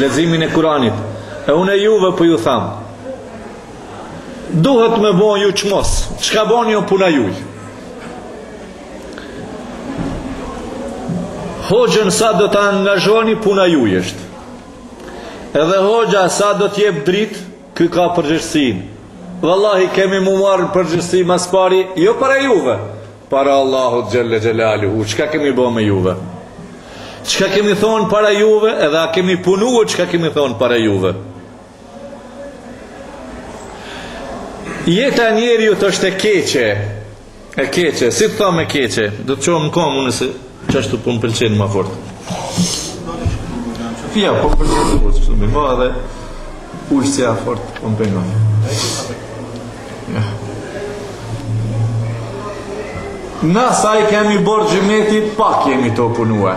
Leximin e Kuranit. E unë juve po ju thamë, Duhet me bo ju çmos, çka boni puna juj? Hoxhën sa do ta angazhoni puna juj është. Edhe hoxha sa do të jep dritë, ky ka përgjegjësin. Vallahi kemi m'u marrë në përgjegjësi ma s'pari, jo para juve, para Allahut xhelle xhelaluhu, çka kemi bo me juve? Çka kemi thonë para juve, edhe a kemi punu, çka kemi thonë para juve? Jeta e njeriut është e keqe. E keqe, si të thom e keqe? Do të çohem në komë, unë se qashtu po më pëlqen ma fort. Ja, po më pëlqen të fort, shumë i ma dhe ushtë si a fort, po më pëlqenë. Ja. Na sa i kemi borxh xhematit, pak jemi tu punua.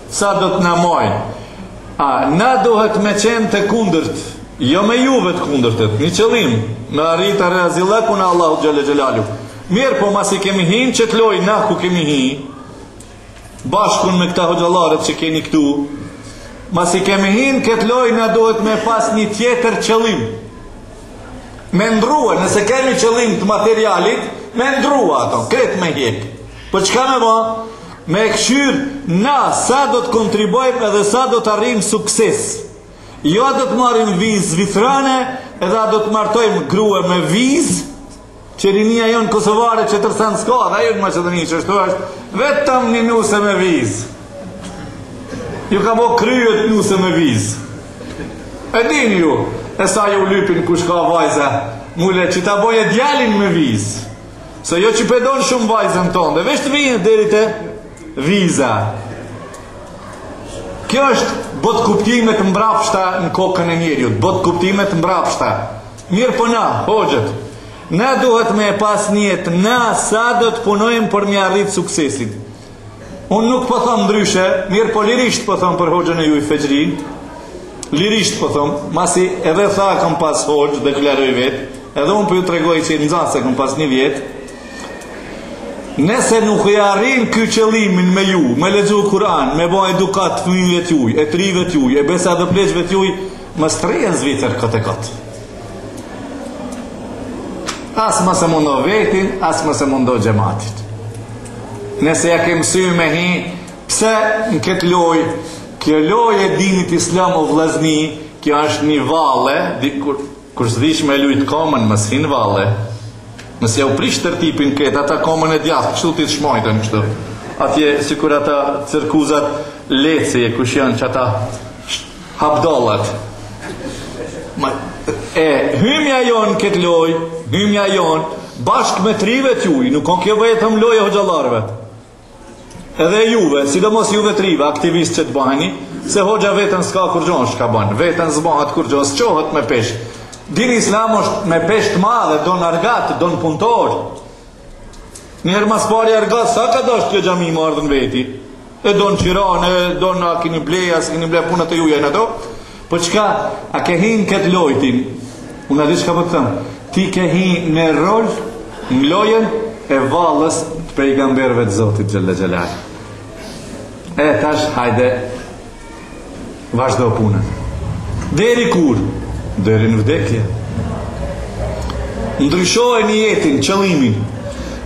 Sa do të na majë? A, na duhet me qenë të kundërt, jo me juve të kundërtet, një qëllim, me arrit razillëkun e Allahut Xhelle Xhelalu. Mirëpo masi kemi hi n'qet lojë, na ku kemi hinë, bashkun me këta hoxhallarët që keni këtu, masi kemi hi në këtë lojë, na duhet me pas një tjetër qëllim. Me ndrua, nëse kemi qëllim të materialit, me ndrua ato, krejt me hjekë. Po çka me ba? Me e kqyr na sa do të kontribuojmë edhe sa do të arrijmë sukses. Jo a do të marrim vizë zvicrane edhe a do të martojmë grua me vizë, që rinia jonë kosovare qetër sen s'ka dhe ajo në Maqedoni qashtu është, vetëm një nuse me vizë. Ju ka bo kryet nuse me vizë. E dini ju, e sa ju lypin kush ka vajza, mule që ta bojë djalin me vizë. Se jo që pe don shumë vajzën tonde, veç të vijë deri te viza. Kjo është botëkuptime të mbrapshta në kokën e njeriut, botëkuptime të mbrapshta. Mirëpo na, hoxhët, na duhet me e pas nijet, na sa do të punojmë për m'ia arritë suksesit. Unë nuk po thom ndryshe, mirëpo lirisht po thom për hoxhën e juj Fexhri, lirisht po thom, masi edhe tha kam pas hoxhë, deklaroi vetë, edhe unë për po ju tregoj qi nxanës e kam pas një vjet. Nëse nuk e arrin ky qëllimin me ju, me lexu Kur'an, me bë edukat fëmijëve të juaj, e t'rive të juaj, e besa dhe pleqve të juaj, mos t'rrin n'Zvicër kot e kot. As mos e mundo veten, as mos e mundo xhematin. Nëse ja ke mësy me hi, pse në këtë lojë, kjo lojë e dinit islam o vllazni, kjo është një valle, dikur, kur s'dish me lujt komën, mos hin n'valle, mos jau prish tertipin krejt, ata komën e djathtë, kështu ti të majtën kështu, atje, sikur ata cirkuzat, leci e kush janë qata, Abdallat. Ma, e, hymja jonë n'këtë lojë, hymja jonë, bashkë me t'rive t'juj, nuk o kjo vetëm lojë e hoxhallarëve. Edhe juve, sidomos juve t'rive, aktivistë që të baheni, se hoxha vetëm s'ka kurgjo çka ban, vetëm s'bahet kurgjo, s'çohet me peshë. Dini islam është me peshë të madhe, don argatë, don punëtorë, Një herë ma s'pari arka, sa ka dashtë kjo xhami me ardhë n'veti? E don qiranë, e don a kini ble, a kini ble punët e juja ato? Po çka, a ke hinë këtë lojtin? Unë a di çka po të thom, ti ke hinë në rol, në lojën e vallës të pejgamberëve të Zotit xhel-le xhelal. E tash, hajde, Vazhdo punën. Deri kur? Deri në vdekje. Ndryshoje në jetën, qëllimin.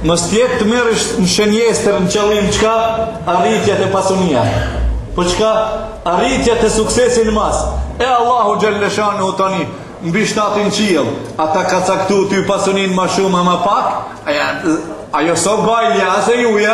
Mos t'jetë të merrësh në shenjestër në qëllim çka arrite te pasunia. Po çka arrite te suksesi mas. E Allahu xhel-le shanuhu tani, mbi shtatën qiell, a ta ka caktu ty pasuninë ma shumë a ma pak, ajo s'o gajlja, as e juja,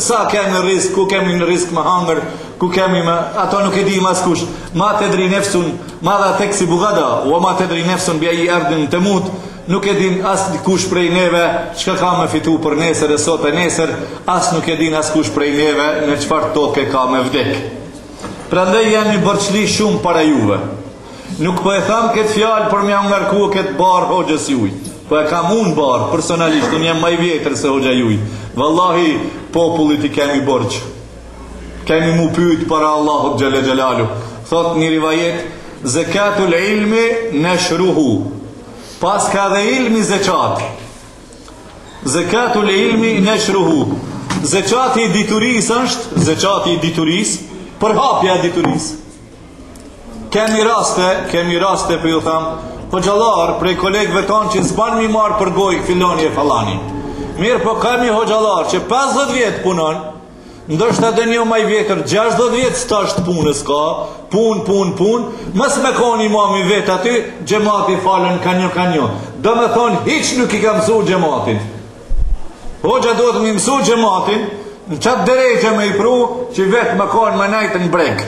Sa kemi në rrizk, ku kemi në rrizk me hangër, ku kemi me... Ato nuk i dim askush. Ma tedri nefsun madha teksibu gada, ua ma tedri nefsun bi ejji ardin temut, nuk e din askush prej neve, çka ka me fitu për nesër e sot e nesër, as nuk e din askush prej neve në çfarë toke ka me vdek. Prandaj jemi borxhli shumë para juve. Nuk po e tham këtë fjalë për m'ia ngarku këtë barrë hoxhës juj. Po e kam unë barrë, personalisht, unë jam ma i vjetër se hoxha juj. Vallahi, popullit i kemi borxh. Kemi m'u pytë para Allahut xhel-le xhelaluhu. Thotë një rivajet, zekatul ilmi neshruhu. Paska dhe ilmi zekat. Zekatul ilmi neshruhu. Zekati i diturisë është, zekati i diturisë, përhapja e diturisë. Kemi raste, kemi raste po ju tham, hoxhallarë prej kolegëve tanë që s'ban m'i marrë për gojë filani e fallani. Mirëpo kemi hoxhallarë që 50 vjet punon, ndoshta edhe njo ma i vjetër, 60 vjet stazh të punës ka, punë, punë, punë, mos me konë imami vetë aty, xhemati falen ka njo, ka njo. Domethonë, hiç nuk i ka msu xhematin. Hoxha duhet me mësu xhematin, në qatë derexhe me i pru, që vetë me konë me najtë në brekë.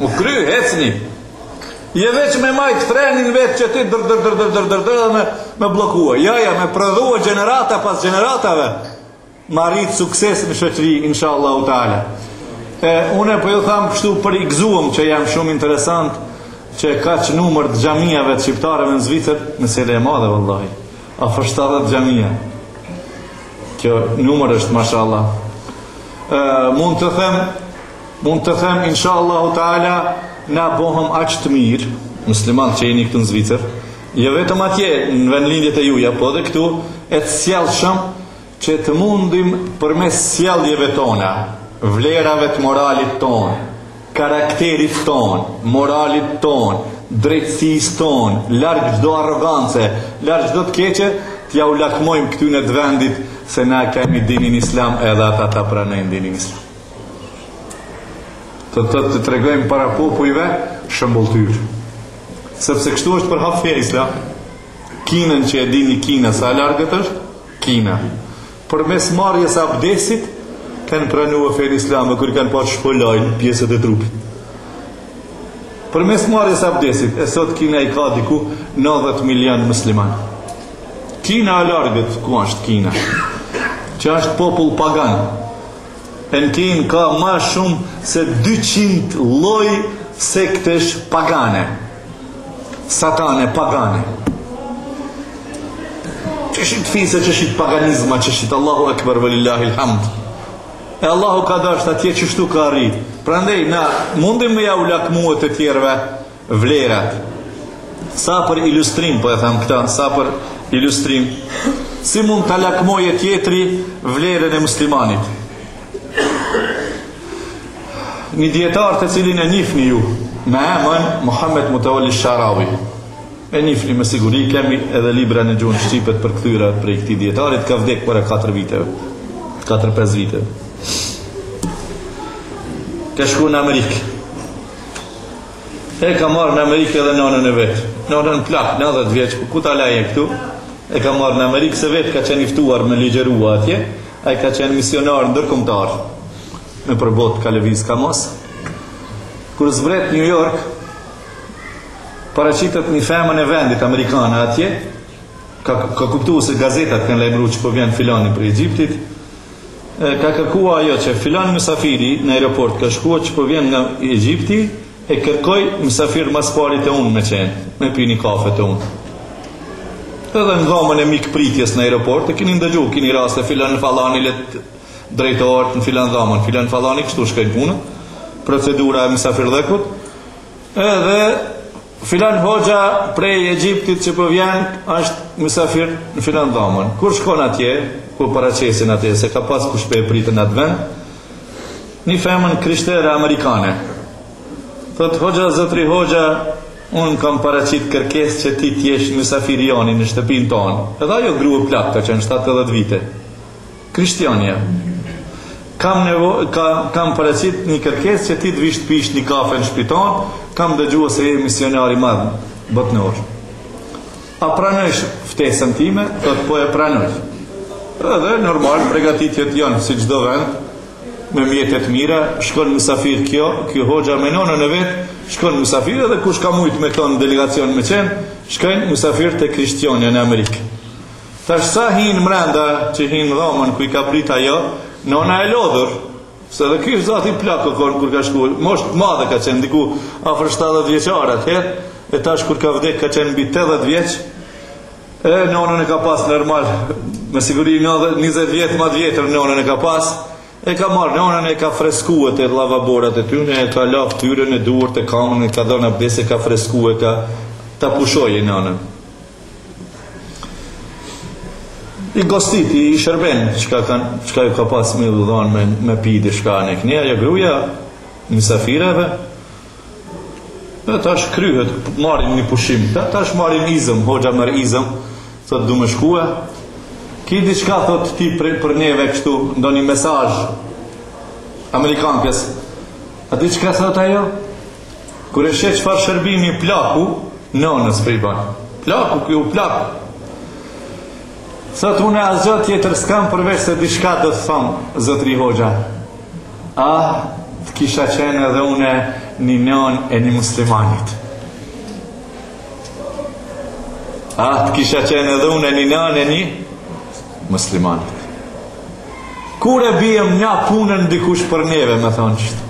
U kry, hecni. Jo veç me majtë frenin vetë që ti dër dër dër dër dër dër dër dhe me, me bllokue. Jo, jo, me prodhue gjenerata pas gjeneratave, m'arritë sukses në shoqëri, inshallahu teala. E, une po ju thamë kështu për i gëzum që jam shumë interesant, që kaq numër të xhamiave të shqiptarëve në Zvicër, mesele e madhe, vallahi. Afër shtatëdhjetë xhamia. Kjo numër është mashallah. Ë mund të them mund të them inshallah taala na bohem aq të mirë muslimanë që jeni këtu në Zvicër. Jo vetëm atje në vendlindjet e juja, po edhe këtu e të sjellshëm Që të mundim përmes sjelljeve tona, vlerave të moralit tonë, karakterit tonë, moralit tonë, drejtësisë tonë, larg çdo arrogance, larg çdo të keqe, t'ia u lakmojmë këtyne t'vendit se na kemi dinin islam edhe ata ta pranojnë dinin islam. Të të të tregojmë para popujve shembulltyrë. Sepse kështu është përhap feja islame. Kinën që e dini Kina sa e largët është, Kina. Përmes marrjes së abdesit kanë pranue fenë islame kur i kanë pa ç'po lajnë pjesët e trupit. Përmes marrjes së abdesit, e sot Kina i ka diku 90 milionë muslimanë. Kina e largët, ku asht Kina? Që asht popull pagan. E në Kinë ka ma shumë se 200 lloj sektesh pagane. Satane, pagane. Çesit fise, çesit paganizma, çesit Allahu Ekber, ve lillahil hamd. E Allahu ka dasht atje që shtu ka arrit. Prandej, na mundim me ja u lakmue të tjerve vlerat. Sa për ilustrim, po e them këto, sa për ilustrim. Si mund ta lakmojë tjetri vlerën e muslimanit? Një dijetar të cilin e njifni ju Me emën, Muhammed Mutevelli Sharavi E njifni me siguri Kemi edhe libra në gjuhën shqipe të përkthyra prej këtij dijetarit Ka vdek para 4 vite 4-5 vite Ka shku në Amerikë E ka marrë në Amerikë edhe nonën e vetë Nonën plak, 90 vjeqë Ku ta laje këtu E ka marrë në Amerikë se vetë ka qenë i ftuar me ligjërua atje Ai ka qenë misionar ndërkombëtar nëpër botë, ka lëviz kahmos. Kur zbret New York, paraqitet një femën e vendit amerikane atje, ka, ka kuptu se gazetat kanë lajmëru që po vjen filani prej Egjiptit, ka kërkua ajo që filan mysafiri në aeroport ka shkua që po vjen nga Egjipti, E kërkoj mysafir ma s'pari te unë me qenë, me pi një kafe te unë. Edhe në dhomën e mikpritjes në aeroport, e keni ndëgju, keni raste filan falani le të drejtohet në filan dhamën, filan falani kështu shkojnë punët, procedura e mysafirllëkut. Edhe filan hoxha prej Egjiptit që po vjen është mysafir në filan dhamën. Kur shkon atje, kur paraqesin atje se ka pas kush p'e pret në atë vend, Një femën krishtere amerikane. Thotë hoxha zotni hoxha unë kam paraqit kërkesë që ti të jesh mysafir joni në shtëpinë tonë. Edhe ajo grua plakë ka qenë 70 vite. Krishtianja. Kam nevo, ka, kam paraqit një kërkesë që ti të vish të pish një kafe në shtëpinë tonë, kam dëgjuar se je misionar i madh botëror. A pranojsh ftesën time? Thotë po e pranoj. Edhe normal pregatitjet janë si çdo vend me mjete të mira, shkon mysafir kjo, ky hoxha me nonën e vet, shkon mysafir edhe kush ka mujt me këto në delegacion me qenë, shkojnë mysafir te krishtianja në Amerikë. Tash sa hinë mrenda që hinë n'dhomën ku i ka prit ajo, nona e lodhur, Se dhe ky ish zati plak kokan kur ka shku, moshë të madhe ka qenë, diku afër shtatëdhjetë vjeçar atëherë, e tash kur ka vdekë ka qenë mbi tetëdhjetë vjeç, e nonën e ka pas normal, me siguri një njëzet vjet ma t'vjetër nonën e ka pas, e ka marrë nonën e ka freskue te lavaboat e tyne, e ka la ftyren e duart e kamën, e ka dhonë abdes e ka freskue, ka, ta pushojë nonën. I gostit, i shërben, çka, kan, çka ka pas me ju dhonë me, me pi diçka nikoqirja, ajo gruja, musafirëve, e tash kryhet, marrin një pushim, tash marrin izën, hoxha merr izën, thotë du me shkue, ki diçka thot ti për, për neve kështu, ndonjë mesazh, amerikankës, a di çka thot ajo? Kur e sheh çfarë shërbimi plaku nënës po i ban. Plaku ky u plak. Thot unë asgjë tjetër s'kam përveç se diçka do të thom zotri Hoxha. Ah, të kisha qenë edhe unë një nën e një muslimanit. Ah, të kisha qenë edhe unë një nën e një muslimanit. Kur e bijem na punën dikush për neve, me thonë qetë.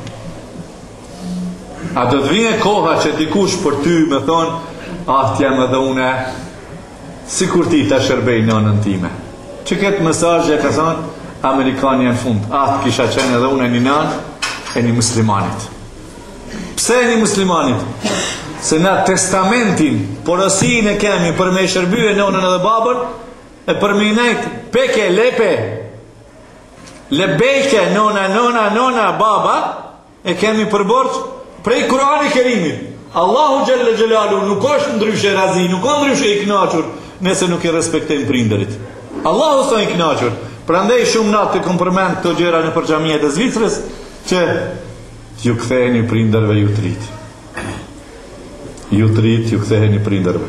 A do të vijë koha që dikush për ty me thonë, ah të jam edhe une, sikur ti ta shërbej nonën time. Qe këtë mesazh e ka thonë, amerikanja në fund, ah të kisha qenë edhe une një nënë, e një muslimanit. Pse e një muslimanit? Se na testamentin, porosin e kemi për me i shërbye nonën edhe babën, e për me i nejt, peke, lepe, lebejke, nona, nona, nona, baba, E kemi për borxh prej Kurani Kerimit. Allahu Xhelle Xhelaluhu nuk është ndryshe razi, nuk është ndryshe i knaqur, nëse nuk i respektojmë prindërit. Allahu s'o i knaqur. Prandaj shumë net i kom përmen këto gjëra nëpër xhamitë e Zvicrës, që ju ktheheni prindërve ju të ritë. Ju të ritë, ju ktheheni prindërve.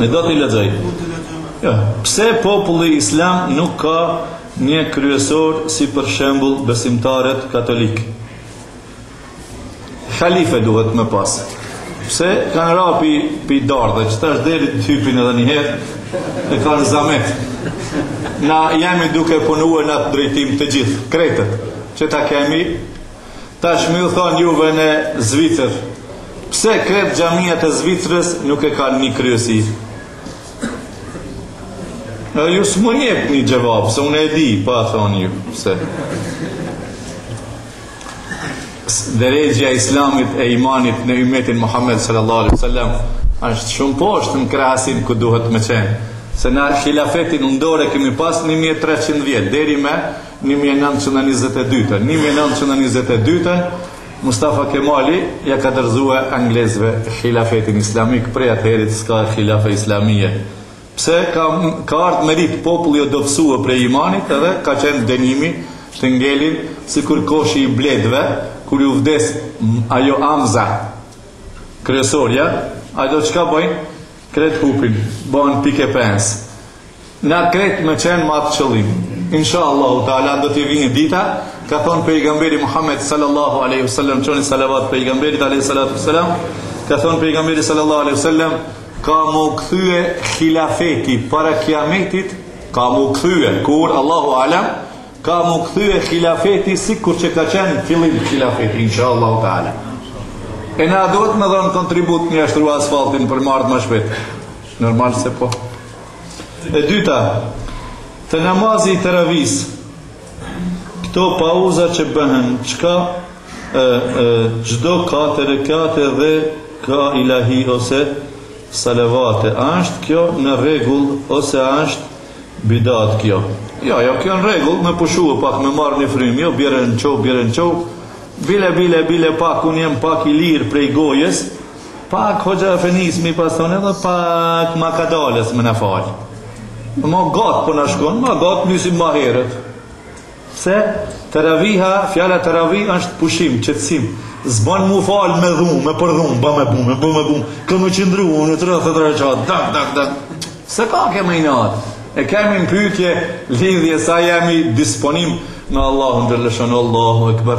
Ne do t'i lexoj. Jo, pse populli islam nuk ka një kryesor si për shembull besimtarët katolikë? Halife duhet me pas. Pse kanë ra pi dardhe, që tash deri të hypin edhe një herë, e kanë zamet. Na jemi duke punuar në atë drejtim të gjithë, krejt, që ta kemi Tash me ju thon juve në Zvicër, pse krejt xhamiat e Zvicrës nuk e kanë një kryesi? Ne ju s'më jep një xhevab, se unë e di, pa thoni ju, pse? Derexhja e islamit e imanit në ymetin Muhammed sallallahu alaihi sallam, është shumë poshtë në krahasim ku duhet me qenë. Se na khilafetin në dorë e kemi pas 1300 vjet, deri me Një mijë e nëntëqind e njëzet e dyte Një mijë e nëntëqind e njëzet e dyte Mustafa Kemali ia ka dorzue anglezve Khilafetin Islamik prej atëherit s'ka Khilafe Islamije pse ka ka ardh merit populli u dobësue prej imanit edhe ka qenë dënimi të ngelin sikur koshi i bletëve kur iu vdes ajo amza kryesorja ajo çka bëjnë Krejt hupin, bëhen pikë e pesë. Na krejt me qenë me atë qëllim. Insha Allahu Teala do t'i vijë dita, ka thonë pejgamberi Muhammed sallallahu alaihi wasallam, çoni salavat pejgamberit alaihi salatu wasalam, ka thonë pejgamberi sallallahu alaihi wasallam, ka m'u kthye hilafeti para kiametit, ka m'u kthye, kur Allahu alam, Ka mu kthye Khilafeti sikur që ka qen n'fillim Khilafeti inshallahu teala. E na a duhet me dhënë kontribut me ia shtru asfaltin për me ardhë ma shpejt? Normal se po. E dyta, te namazi i teravis, këto pauza që bëhen, çka e, e, çdo katër rekate dhe ka ilahi ose salavate, a është kjo në rregull ose a është Bidat kjo. Jo, jo, kjo në rregull, me pushu e pak, me marrë një frymë, jo bjer e çou, bjer e çou. Bile, bile, bile pak, unë jam pak i lirë prej gojës, pak hoxhë efendisë me i pas thonë edhe pak ma kadalë me na falë. Ma gatë po na shkon, ma gatë nisim ma herët. Se Teraviha, fjala Teravi është pushim, qetësim. S'bën m'u fal me dhunë, me përdhunë, bë me bu, me bë me bu. Kë më qëndru, unë 30 rekat, dak, dak, dak. Se ka ke më inat. E kemi një pyetje lidhje sa jemi n'disponim me Allahun xhalleshanu Allahu ekber.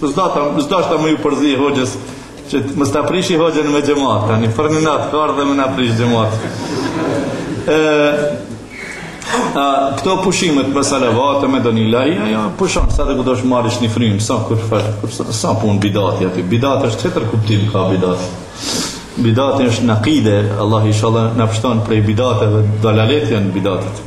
S'dashta me ju përzi hoxhës që mos ta prishi hoxhën me xhamat tani për një natë ka ardhë me na prish xhamat. A, këto pushimet me salavate, me do ilahi, ja, ja, pushon, sa të marrish një frymë, sa kur fërë, kur sa, s'ka punë bidati aty, bidati tjetër kuptim ka bidati. Bidati është në akide, Allahu inshallah na pshton prej bidati dhe dalalet janë bidatit.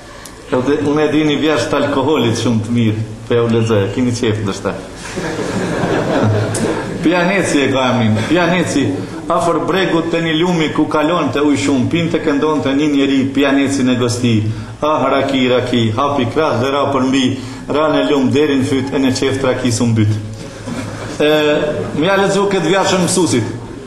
Edhe unë e di një vjershë të alkoholit shumë të mirë, po ja u lexoj, e kini qef ndoshta. Pijaneci e ka emnin, pijaneci, afër bregut të një lumi ku kalonte uj shumë, pinte këndonte një njeri, pijaneci në gosti, ah, raki, raki, hapi krah dhe ra përmbi, ra në lumë deri në fyt e në qef të rakisë u mbyt. E, me ja lexu këtë vjershën mësusit,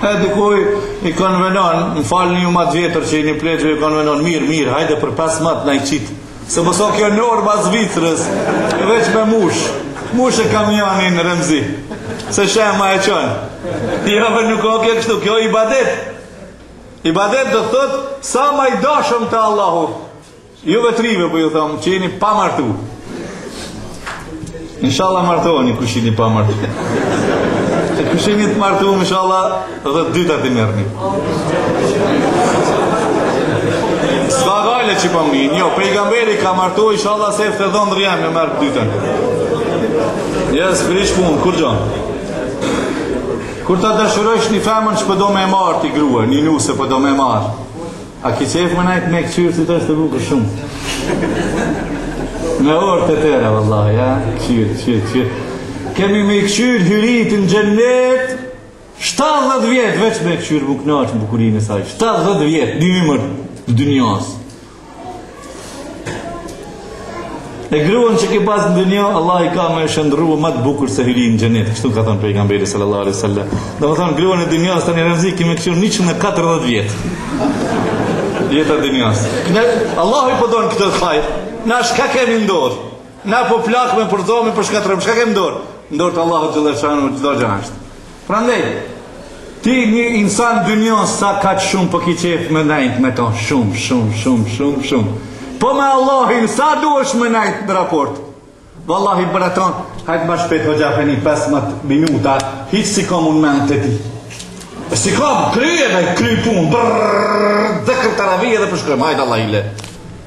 E dikuj i konvenon, më falni ju ma të vjetër që jeni pleq i konvenon, mirë, mirë, hajde për pesë minuta na i qit. Se mos o kjo norma e Zvicrës, veç me mush, mush e kam jonin Remzi, se shumë ma e çon. Jo more nuk o kjo kështu, kjo ibadet. Ibadet do të thotë, sa ma i dashëm te Allahu, Ju djelmërive po ju them që jeni pa martu. Inshallah martoheni kush jeni pa martu. Se kush jeni të martu, inshallah dhe të dytat merrni. S'ka gajle që po më nijnë, jo, pejgamberi ka martu, inshallah se edhe te dhëndrë jam me marrë të dytën. Jes, prish punë, kurgjo? Kur ta dashurojsh një femën që po do me marrë ti grua, një nuse po do me marrë, A ki qejf me nejt me këqyr sytë është e bukur shumë Me orë të tëra vëllai Këqyr, këqyr, këqyr Kemi me i këqyr hyrit në xhennet 70 vjetë veç me e këqyr m'u knaq në bukurinë e saj 70 vjetë numër të dynjos E gruan që ke pas në dunia, Allah i ka me e shëndrru më të bukur se hyri në xhenet, kështu ka thënë pejgamberi sallallahu alaihi wasallam. Domethënë gruan e dunjas tani Remzi kemi me këqyr 140 vjet. Vjet të dunjas. Allahi po don këtë hajr. Na shka kemi në dorë? Na po plakemi përditë po shkatrrohemi. Shka kemi në dorë? Në dorë të Allahut xhelle shanuhu çdo gjë është. Prandej Ti një insan dynjoje sa kaq shumë po ki qef me nejt me to shum shum shum shum shum po me Allahin sa duhesh me nejt në raport Vallahi vllaton hajt ma shpet hoxha veç një 15 minuta hiq si kom unë mendt te ti si kom krye me kry pun brrrr dhe kry teravi edhe po shkojmë hajt Allah i le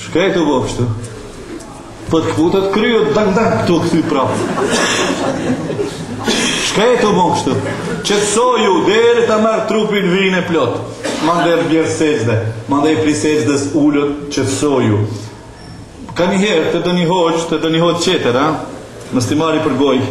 Shka je tu bo kështu? Po të këputet kryt, dang dang, këtu kthy prapë. Shka je tu bo kështu? Qetësoju, deri ta marrë trupi vijën e plot. Mandej bjer sexhde mandej prej sexhdes ulët qetësoju. Kanjëherë te donjë hoxhë, te donjë hoxhë qetër, ha? Mos t'i marri për gojë.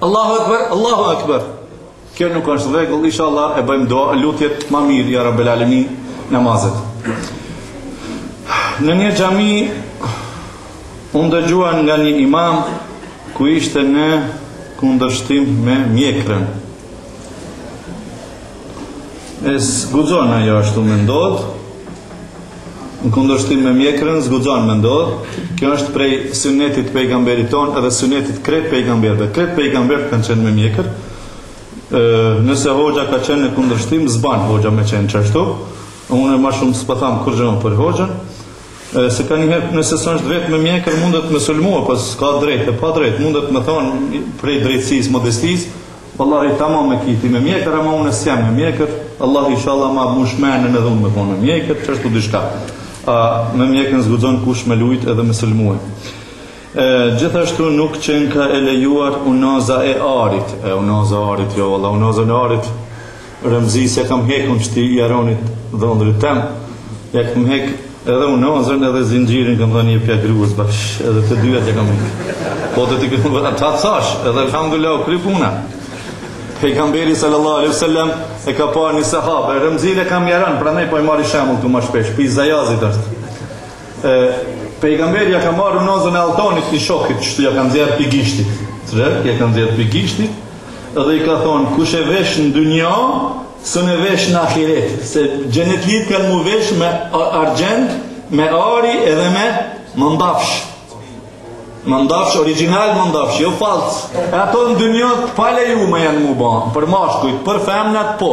Allahu Akbar, Allahu Akbar. Kjo nuk është rregull, inshallah e bëjmë dua lutjet më mirë ja Rabbel Alamin namazet. Në një xhami unë dëgjova nga një imam ku ishte në kundërshtim me mjekrën. E s'guxon ajo ashtu me ndodh, Në kundërshtim me mjekrën s'guxon me ndodhë, kjo është prej synetit të pejgamberit tonë edhe synetit krejt pejgamberëve. Krejt pejgamberët kanë qenë me mjekër. Nëse hoxha ka qenë në kundërshtim, s'ban hoxha me qenë qashtu. Unë ma shumë s'po tham kurrgjë më për hoxhën. Se kanjëherë nëse s'është vetë me mjekër mundet me sulmua, pas po ka drejtë, pa drejtë, mundet me thonë prej drejtësisë, modestisë, Vallahi tamam e ki ti me mjekër ama une s'jam me mjekër Allah ishalla ma mush menen edhe unë me kon me mjekër qashtu diçka a me mjekrën s'guxon kush me lujt edhe me sulmue e gjithashtu nuk qenka e lejuar unaza e arit e unaza e arit jo valla unaza e arit Remzis ja kam hek unë çti Aronit dhondrit tem ja kam hek edhe unazën edhe zinxhirin kam thënë jepja gruas bash edhe të dyjat ja kam hek po do t'i kem vënë ata thash edhe alhamdulillah u kry puna Pejgamberi sallallahu alaihi wasallam e ka parë një sahabe, Remzin e kam jaran, prandaj po i marr shembull këtu më shpesh, pi Zajazit është. Ë Pejgamberi ja ka marrë unazën e alltonit të shokit, kshtu ja ka nxjerr pi gishtit. Tre, ja ka nxjerr pi gishtit, Edhe i ka thonë, kush e vesh në dynja, s'un e vesh në ahiret, se xhenetlitë kanë mu vesh me argjend, me ari edhe me mëndafsh. Mëndafsh, origjinal mëndafsh, jo fallc. E ato në dynja të palejume janë mu banë, për mashkujt, për femnat po.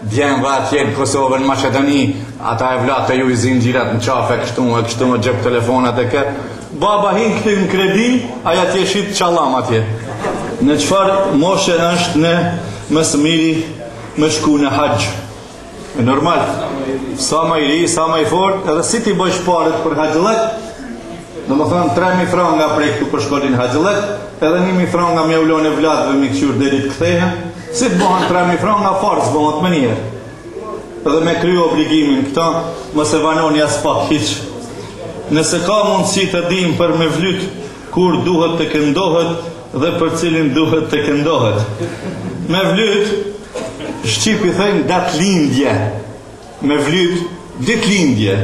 Djemve atje në Kosovë, në Maqedoni, ata evlatët ju i zinxhirat në qafe, kështu e kështu në xhep telefonat e kë. Baba hin këtu në kredi, aj atje shit çallam atje. Në çfarë moshe është më së miri me shku në haxh? Normal, sa ma i ri, sa ma i fort, edhe si t'i bajsh paret për haxhillëk, Domethënë tre mijë franga prej këtu për shku në haxhillëk, edhe një mijë franga me jau lon evlatëve m'i kqyr deri të kthehen, si të bëhen tre mijë franga farz bëhet menjiherë. Edhe me kryu obligimin këta, mos e vanoni as pak hiç. Nëse ka mundësi të dimë për mevlyt kur duhet të këndohet dhe për cilin duhet të këndohet. Mevlyt shqip i thojnë datëlindje. Mevlyt ditëlindje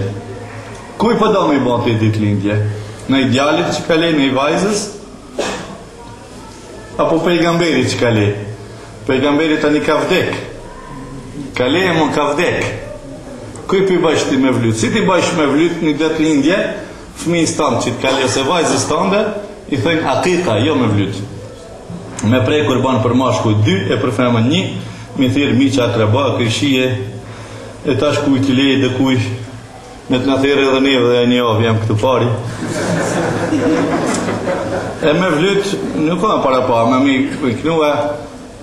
Kuj po do me i ba ti ditëlindje? Naj djalit që ka le, naj vajzës? Apo pejgamberit që ka le? Pejgamberi tani ka vdek Ka le e mo ka vdek Kuj pi bajsh ti mevlyt? Si t'i bajsh mevlyt një ditëlindje Fëmijës tand që të ka le ose vajzës tande I thojnë akika, jo mevlyt Me pre kurban për mashkull dy e për femën një, mi thirr miq e akraba, kojshi e tash kujt i lejë dhe kujt me na thirr edhe neve dhe një javë jam këtu pari. E mevlyt nuk kam para pa, me mi kënua,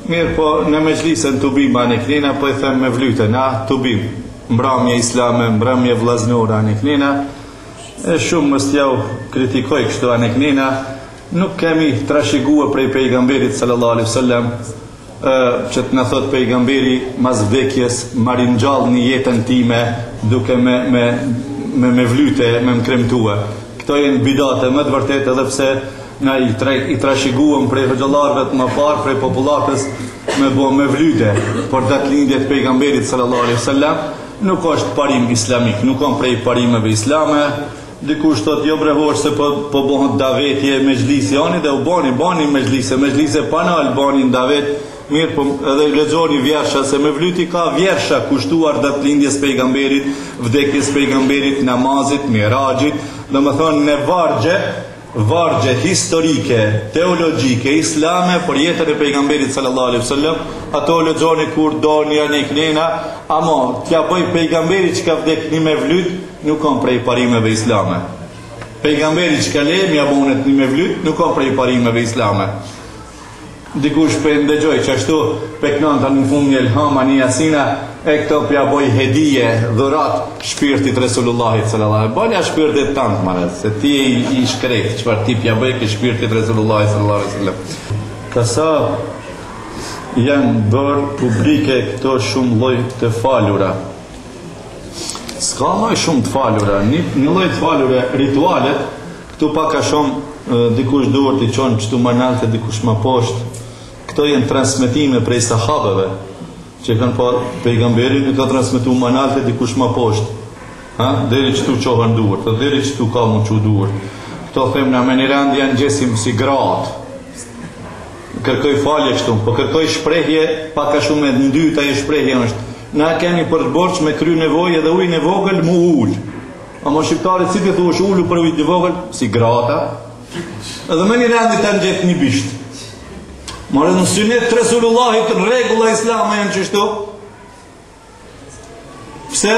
mirëpo në mexhlisin të bim anë kënina, po i them mevlyt, na të bim, mbramje islame, mbramje vllaznore anë kënina, e shumë mos t'jau kritikoj kështu anë kënina, Nuk kemi trashëgua prej Pejgamberit sallallahu alejhi ve sellem që të na thotë Pejgamberi mas vdekjes ma ringjallni jetën time duke me me me mevlyte, me më kremtue. Këto janë bidate me të vërtetë edhe pse na i tra, i trashëguam prej hoxhallarëve të mëparë, prej popullatës me bo mevlyte për datëlindje të Pejgamberit sallallahu alejhi ve sellem nuk është parim islamik, nuk është prej parimeve islame, Dikush thotë jo bre hoxhë se po bon davet e mexhlisi ani de bani bani mexhlise mexhlise pa nalë bani davet mirëpo edhe lexoni vjersha se mevlyti ka vjersha kushtuar datëlindjes pejgamberit vdekjes pejgamberit namazit miraxhit domethënë në vargje Vargje historike, teologjike, islame për jetën e Pejgamberit sallallahu alejhi ve sellem, ato lexoni kur doni ja nik nena, ama t'ja bëj pejgamberit që ka vdek një mevlyd nuk kanë prej parimeve islame. Pejgamberi që ka le m'ja bonet një mevlyd nuk kanë prej parimeve islame. Dikush pe ndëgjoj qashtu pe knon ta në fund një elham a një jasin e këto pja boj hedije dhurat shpirtit resulullahit sallallahu e banja shpirtit tënd more se ti je i shkret çfar ti pja bëj ke shpirtit resulullahit sallallahu sallam ka sa jan bër publike këto shum lloj të falura s'ka më shum të falura një lloj të falure ritualet Ktu pak a shum dikush durt i çon kshtu ma nalt e dikush ma posht, kto jen transmetime prej sahabeve qe kan pa pejgamberin e ka transmetu ma nalt e dikush ma posht ha deri kshtu çohen durt dhe deri kshtu ka mu çu durt kto femna me ni rend jan gjesim si grat kërkoj falje kshtu po kërkoj shprehje pak a shum e ndyt ajo shprehje është na kemi për borxh me kry nevoj edhe ujn e vogel mu ul Ama shqiptarit si ti thuash ulu për ujt e vogël si grata edhe me një rendi ta ngjet një bisht. More në synet të Resulullahit rregulla islame janë qështu. Pse?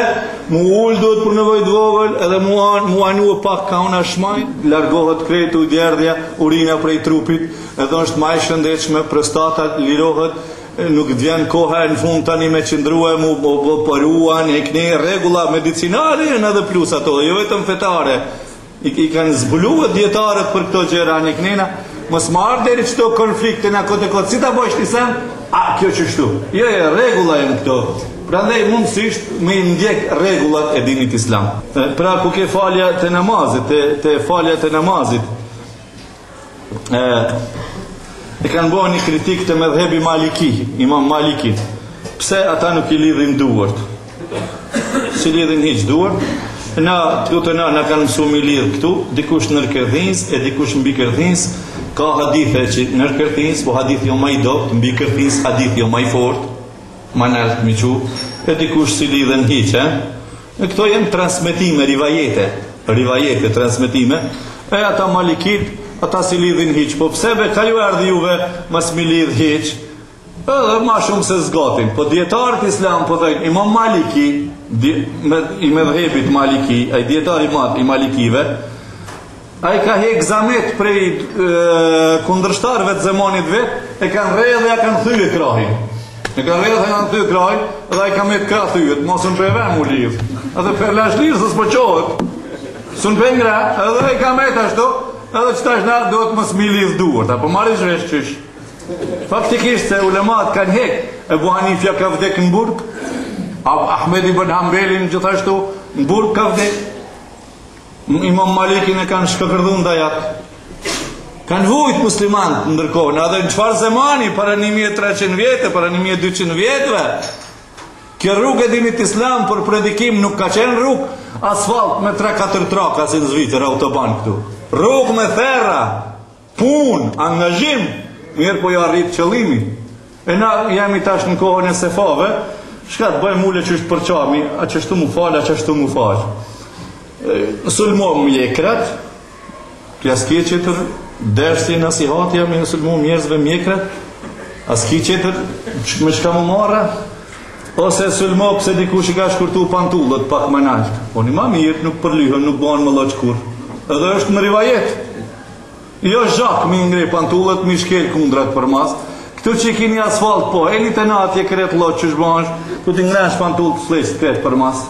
Mu ul duhet për nevojë të vogël, edhe mu an mu anu pak kah ana shmaj, largohet krejt ujderdhja, urina prej trupit, edhe është më e shëndetshme, prostata lirohet, Nuk të vjen koha e në fund tani me qëndru e mu po po po ruan e kini rregulla medicinale janë dhe plus ato dhe jo vetëm fetare i, i kanë zbulu dijetarët për këto gjëra e kini mos marrë deri qëto konflikt e në kote kote si ta bojsh të sen a kjo që shtu jo rregulla janë këto prandaj mundësisht me i ndjek rregullat e dinit islam pra ku ke faljet e namazit te, te faljet e namazit e, e kanë bo një kritikë te medhhebi Maliki, imam Maliki, pse ata nuk i lidhin duart, s'i lidhin hiç duart, na, të të na, na kanë mësu m'i lidhë këtu, dikush nër kërthizë, e dikush mbi kërthizë, ka hadithe që nër kërthizë, po hadithi o ma i dobt, mbi kërthizë hadithi o ma i fort, ma nalt m'i çu, e dikush s'i lidhin hiç, e, E këto janë transmetime, rivajete, rivajete, transmetime, e ata malikit, ata s'i lidhin hiç, po pse be, ka ju ardhi juve, mos m'i lidh hiç, edhe ma shumë s'e zgatim, po dijetarët islam, po thajnë, imam Maliki, di, me, i medhhebit maliki, ai dijetar i madh i malikive, Ai ka hek zahmet prej kundërshtarëve të zemanit vet, e kanë rreh dhe ja kanë thyë krahin. E kanë rreh dhe kanë thyë krahin, dhe ai ka metë krahthyt, mos unë për vem u lidh. Edhe për lash lidh, se s'po çohet. Së në pengra, edhe ai ka metë ashtu, edhe që tash na duhet mos m'i lidh duart, a po merrish vesh qysh. Faktikisht se ulemat kanë hek, Ebu Hanifja ka vdek në burg, Ahmed ibn Hanbeli gjithashtu, në burg ka vdek, Imam Malikin e kanë shkërdhy në dajak. Kanë vujt muslimantë ndërkohë, edhe në çfarë zemani, para 1300 vjetë, para 1200 vjetëve. Kjo rrugë e dinit islam për predikim nuk ka qenë rrugë asfalt me 3-4 traka si në Zvicër, autoban këtu. Rrugë me therra, Punë, angazhim, mirëpo u arrit qëllimi. E na jemi tash në kohën e sefave, çka të bëjmë hulle qysh të përçahmi, a qështu mu fal, a qështu mu fal. Sulmo mjekrat, ti a s'ki tjetër ders e nasihat veç me i sulmu njerzve mjekrat, a s'ki tjetër me çka mu marra, ose sulmo pse dikush i ka shkurtu pantullat pak më nalt. Po o ma mirë, nuk përlyhen, nuk bahen me lloç kurr. Edhe është me rivajet. Jo zhag m'i ngreh pantullat m'i shkel kundrat për mas Këtu që i kini asfalt po Eli te na atje krejt lloç bash Ku t'i ngrehsh pantullat flesh krejt për mas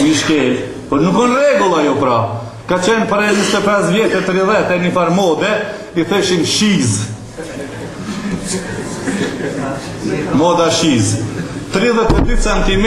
M'i shkel Po nuk o rregulla jo pra Ka qenë para 25 vjetë e 30 e një far mode I thoshin shiz Moda shiz 32 cm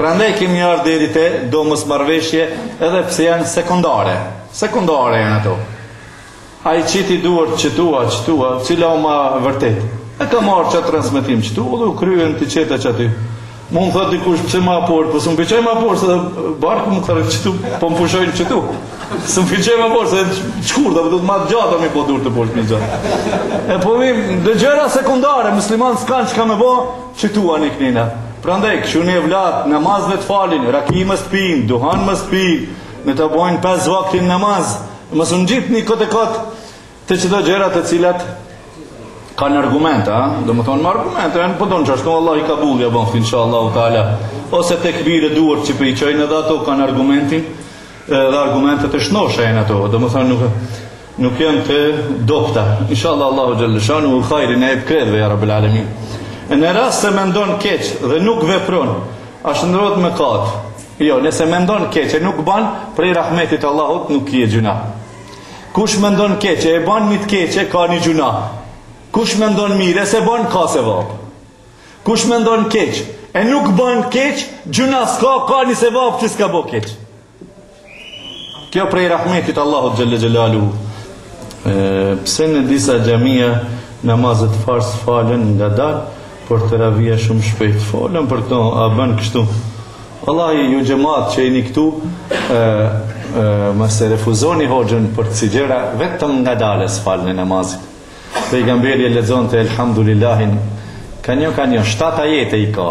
Prandaj kemi ardhur deri te do mosmarrëveshje edhe pse janë sekundare. Sekundare janë ato. A i qit duart qëtu a, qëtu a, cila o ma e vërtet. E ka marrë qatë transmetim qëtu dhe u kryen të qeta qaty. Mu më thot dikush pse ma por, po s'u pëlqej ma por se dhe barku më ther qëtu, po më peshojnë qëtu. S'u pëlqej ma por se shkurta, po do të ma të gjata mi po dur të poshtë një gjatë. E po vim, dhe gjëra sekundare, musliman s'kanë çka me bo, Qëtu a ngjitemi na. Prandaj, kështu ne vlla, namaz le të falin, raki mos të pijnë, duhan mos të pijnë, le të bojnë pesë vaktin namaz, mos u ngjitni kot e kot te do gjëra të cilat kanë argumente, a? Domethënë me argumente, po don qashtu Allah kabull ia bëftë, insha Allahu teala. Ose te tekbiret duart që po i çojnë edhe ato kanë argumentin, dhe argumentet e shnosha janë ato. Domethënë nuk, Nuk janë të dobta. Inshallah Allahu xhelle shanuhu hajrin e të krejtve ja rabbel alemin. Në rast se mendon keq dhe nuk vepron, a shndrrohet mëkat? Jo, nëse mendon keq e nuk bën, prej rahmetit të Allahut nuk ke gjynah. Kush mendon keq e ban një të keqe ka një gjynah. Kush mendon mirë e s'e ban ka sevap. Kush mendon keq e nuk bën keq, gjynah s'ka, ka një sevap që s'ka bo keq. Kjo prej rahmetit Allahut xhelle xhelaluhu. Pse në disa xhamia namazet farz falen ngadalë, por teravia shumë shpejt. Folna për këto, a bën kështu? Allah ju xhamat që jeni këtu, ë refuzoni hoxhën për tesi gjëra, vetëm ngadalëso faljen e namazit. Pejgamberi e lexonte elhamdulillahin ka një ka një, shtatë ajete i ka.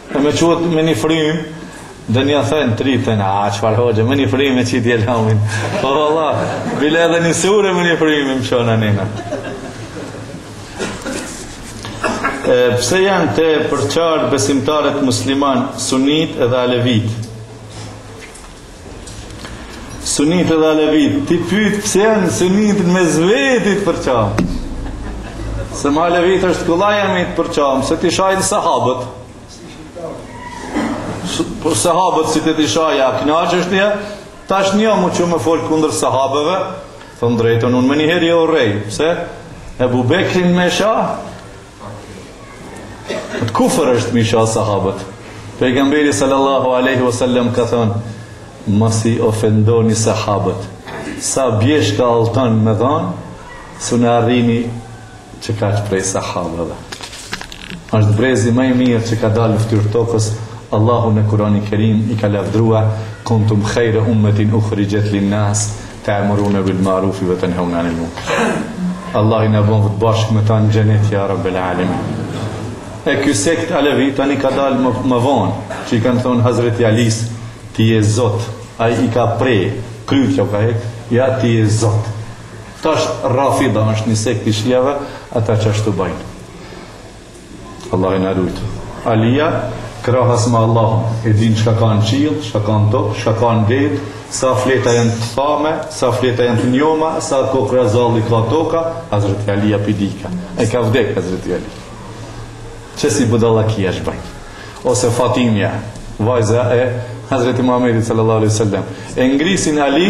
E me çu me një frymë dhe një thënë tri thënë, a çfarë hoxhe, me një frymë me qitë selamin. Po vallah, bile edhe një sure me një frymë me çu na njëna. E, pse janë të përçarë besimtarët musliman, sunit edhe alevit? Sunit dhe alevit, ti pyt pse janë sunit mes vetit përçarë. Se me alevit është kollaj jemi të përçarë, se t'i shajnë sahabët. Por sahabët si të t'i shajnë, a këna që është një, tash një mu që më fol kundër sahabëve, t'them drejtën, unë menjëherë ia pres, pse? Ebu Bekrin me sha, Kufër është me i sha sahabët. Pejgamberi sallallahu alaihi wasallam ka thënë: Mos i ofendoni sahabët. Sa bjeshka altun me dhanë, s'un e arrini qekaq prej sahabëve. Është brezi ma i mirë që ka dalë në fytyrë tokës Allahu në Kurani Kerim i ka lavdrua kuntum khejre ummetin uhrixhet linnas Ta'murune bil ma'rufi wa tanhaune 'anil munkar. Allahi na bëftë bashkë me ta në xhenet ya Rabbel Alemin. E ky sekt Alevi tani ka dalë më, më vonë, që i kanë thanë Hazreti Alis, ti je Zot, ai i ka pre, kryt jau ka hek, ja ti je Zot. Tash Rafida është një sekt i shijave, ata qashtu bajnë. Allahi na rujt. Alia, krahas me Allahun, e din çka ka në qiell, çka ka në tokë, çka ka në det, sa fleta janë të thame, sa fleta janë të njoma, sa kokra zalli ka toka, Hazreti Alia pi dika. E ka vdek Hazreti Ali. Qesi budallakia s'bën. Ose Fatimja, vajza e Hazreti Muhamedit sallallahu alaihi wasallam. E ngrisin Ali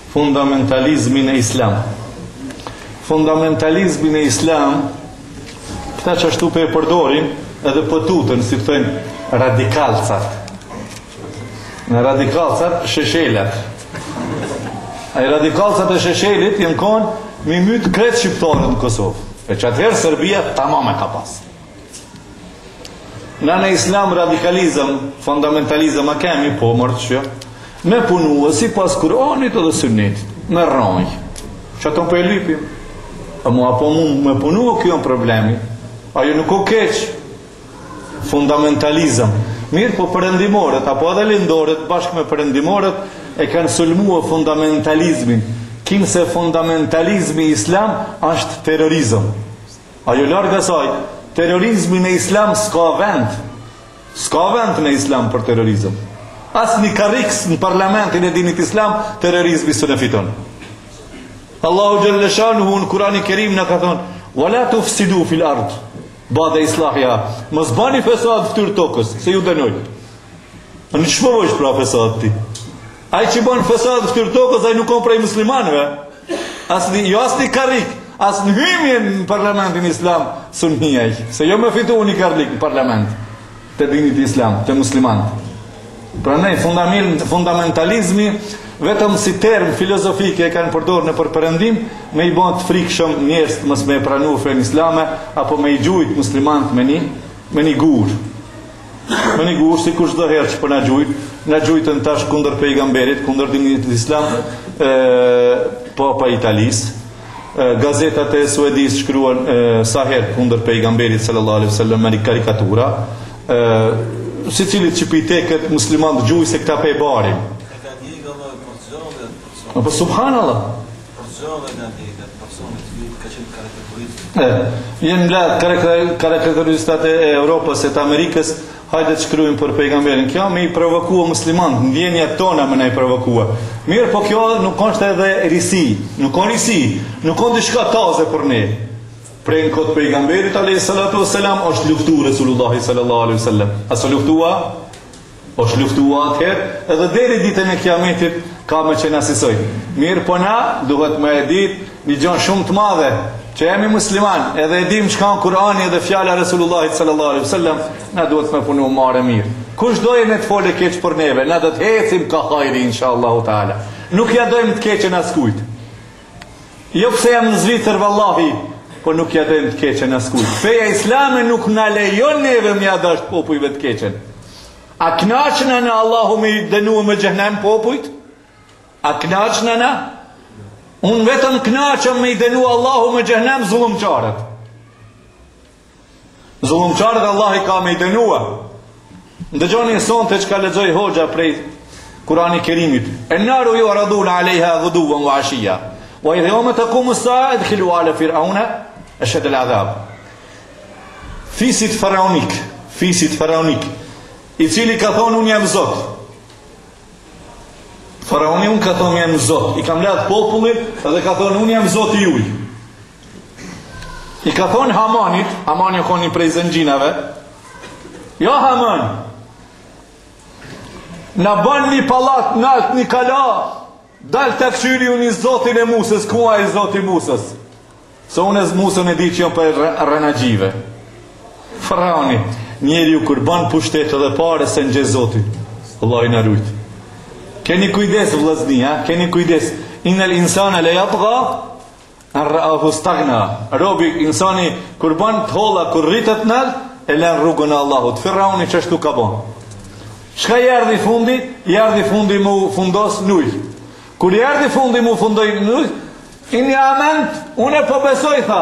Fundamentalizmi në Islam. Fundamentalizmi në Islam, këta qashtu po e përdorin edhe po tutën, si thojnë radikalcat. Në radikalcat, sheshelat. A i radikalcat e sheshelit janë konë me i mytë krejt shqiptarët në Kosovë. E që atëherë Serbia tamam e ka pasë. Na në islam radikalizëm, fundamentalizëm a kemi po more, që me punua sipas Kur'anit edhe Sunnetit, me rranjë. Qato na po e lypim. Ama a po mund me punua, kjo asht problemi. Ajo nuk o keqë. Fundamentalizëm. Mirëpo perëndimorët, apo edhe lindorët bashkë me perëndimorët, e kanë sulmua fundamentalizmin. Kinse fundamentalizmi islam është terrorizëm. Ajo larg asaj, terrorizmi në islam s'ka vend. S'ka vend në islam për terrorizëm. As një karrik në parlamentin e dinit islam, terrorizmi s'e fiton. Allahu Xhelle shanuhu në Kurani Kerim na ka thanë, wala tufsidu fil ardi ba'da islahiha, mos bani fesad fytyrë tokës, se ju dënoj. Në e bofsh pra fesad ti? Ai që bën fesad fytyrë tokës ai nuk a kon prej muslimanëve. Asni, jo asni karrik, as në hymje në parlamentin islam s'un hi ai, se jo me fitu ni karrik në parlament të dinit islam, te muslimant. Prandaj, fundamentalizmi, vetëm si term filozofike e kanë përdorë nëpër perëndim, me i bënë të frikshëm njerëz të mos me e pranu fenë islame, apo me i gjujtë muslimant me një, me një gurë. Me një gurë, sikur çdo herë që po na gjujnë, na gjujtën tash kunder pejgamberit, kunder dinit islam, e, papa i Italisë, gazetat e Suedis shkruan e, sa herë kunder pejgamberit sallallahu alaihi wasallam me karikatura e, secilit që pi teket muslimant gjuj se këta pe barim Apo subhanallah Zgjodhe në dekikë personi të mirë ka qenë karikaturist. E, jenë mbledhë karikaturistat e Europës e të Amerikës, hajde të shkruim për pejgamberin. Kjo me i provokua musliman, ndjenjat tona me na i provokua. Mirëpo kjo nuk është edhe risi, nuk u kon risi, nuk u kon diçka taze për ne. Prej në kohë të pejgamberit, a.s. është luftu Resulullahi s.a.s. A së luftua? Është luftua atëherë edhe deri ditën e kiametit ka me qenë asisoj. Mirëpo na duhet me e ditë një gjë shumë të madhe, që jemi musliman edhe e dimë çka Kur'ani edhe fjala e Resulullahit sallallahu alaihi wasallam, na duhet me punu marë e mirë. Kush don le të folë keq për neve, na do të ecim kah hajri inshallahu teala. Nuk ja dojmë të keqen askujt. Jo pse jam në Zvicër vallahi, po nuk ja dojmë të keqen askujt. Feja islame nuk na lejon neve me ja dashtë popujve të keqen. A knaqna na Allahu me i dënu me xhehnem popujt? A knaqëna në? Unë vetëm knaqem me i dënu Allahu me xhehnem zullumqarët. Zullumqarët Allahi ka me i dënua. Ndëgjoni sonte çka lexoi hoxha prej Kurani Kerimit. En-naru ju'radune alejha guduvven ve ashijja. Ve jevme tekumus-sa'atu edkhilu ale Fir'aune eshedde-l-adhab. Fisit faraonik, fisit faraonik, i cili ka thonë unë jam zotë. Faraoni unë ka thonë jam zot. I ka mledhë popullin edhe ka thonë unë jam zoti juj. I ka thonë Hamanit, Hamani u konë një prej zengjinave, ja Haman, m'ban një palat nalt një kala, dal të kshyri unë zotin e Musës, ku a ai zoti i Musës? Se unë Musën e di që o prej rrenaxhive. Faraoni, njeriu kur ban pushtet dhe pare s'e njeh Zotin, Allahi na rujtë. Keni kujdes vllazni, ha? keni kujdes. Innel insane le jatga En ra'ahu stagna, robi insani kur bën të holla kur rritet nalt e lën rrugën e Allahut. Firauni qashtu ka bën. Çka i erdhi fundi? I erdhi fundi me u fundos në ujë. Kur i erdhi fundi me u fundos në ujë, inni amentu, unë po besoj, tha,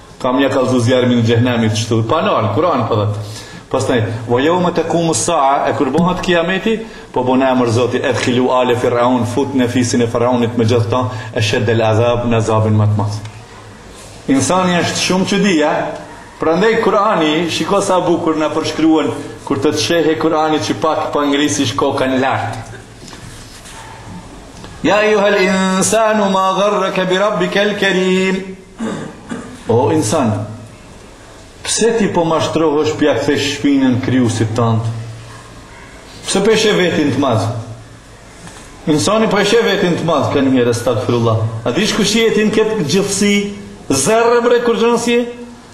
Kam mja kallzu zjarmin e xhehenemit kështu. Pa nalë, Kur'ani po thotë. Pastaj, "Wa yawma taqumu as-sa'a", e kur bëhet kiameti, po bën emër Zoti, "Edkhilu ale Fir'aun", futni fisin e Faraonit me gjithë ta, eshadd al-'adhab, në azabin më të madh. Insani është shumë çudi, a? Prandaj Kur'ani, shiko sa bukur na përshkruan, kur të të shehë Kur'ani që pak po ngrisish kokën lart. Ja ayyuhal insanu ma gharraka bi rabbikal karim. O insan, pse ti po mashtrohësh po ja kthen shpinën krijuesit tënd? Pse po e sheh vetin të madh? Insani po e sheh vetin të madh kanë herë astagfirullah. A dish kush je ti n' këtë gjithësi? Zerre bre kurrgjënsi?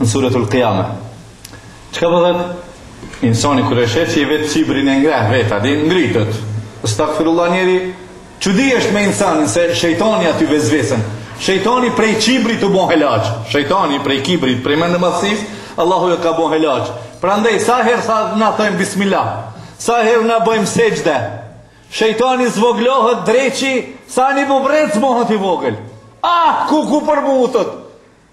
në suretul Qiyame. Çka po thotë? Insani kur e sheh që vetë qibrin e ngreh vetë, aty ngritet. Astaghfirullah njeri, çudi është me insanin se shejtani aty vesvesen. Shejtani prej qibrit u bë helaç. Shejtani prej kibrit, prej mendëmadhësisë, Allahu e ka bërë helaç. Prandaj sa herë sa na thojmë bismillah, sa herë na bëjmë sexhde, shejtani zvoglohet dreçi, sa një bubrec bëhet i vogël. Ah, ku ku për mu thotë?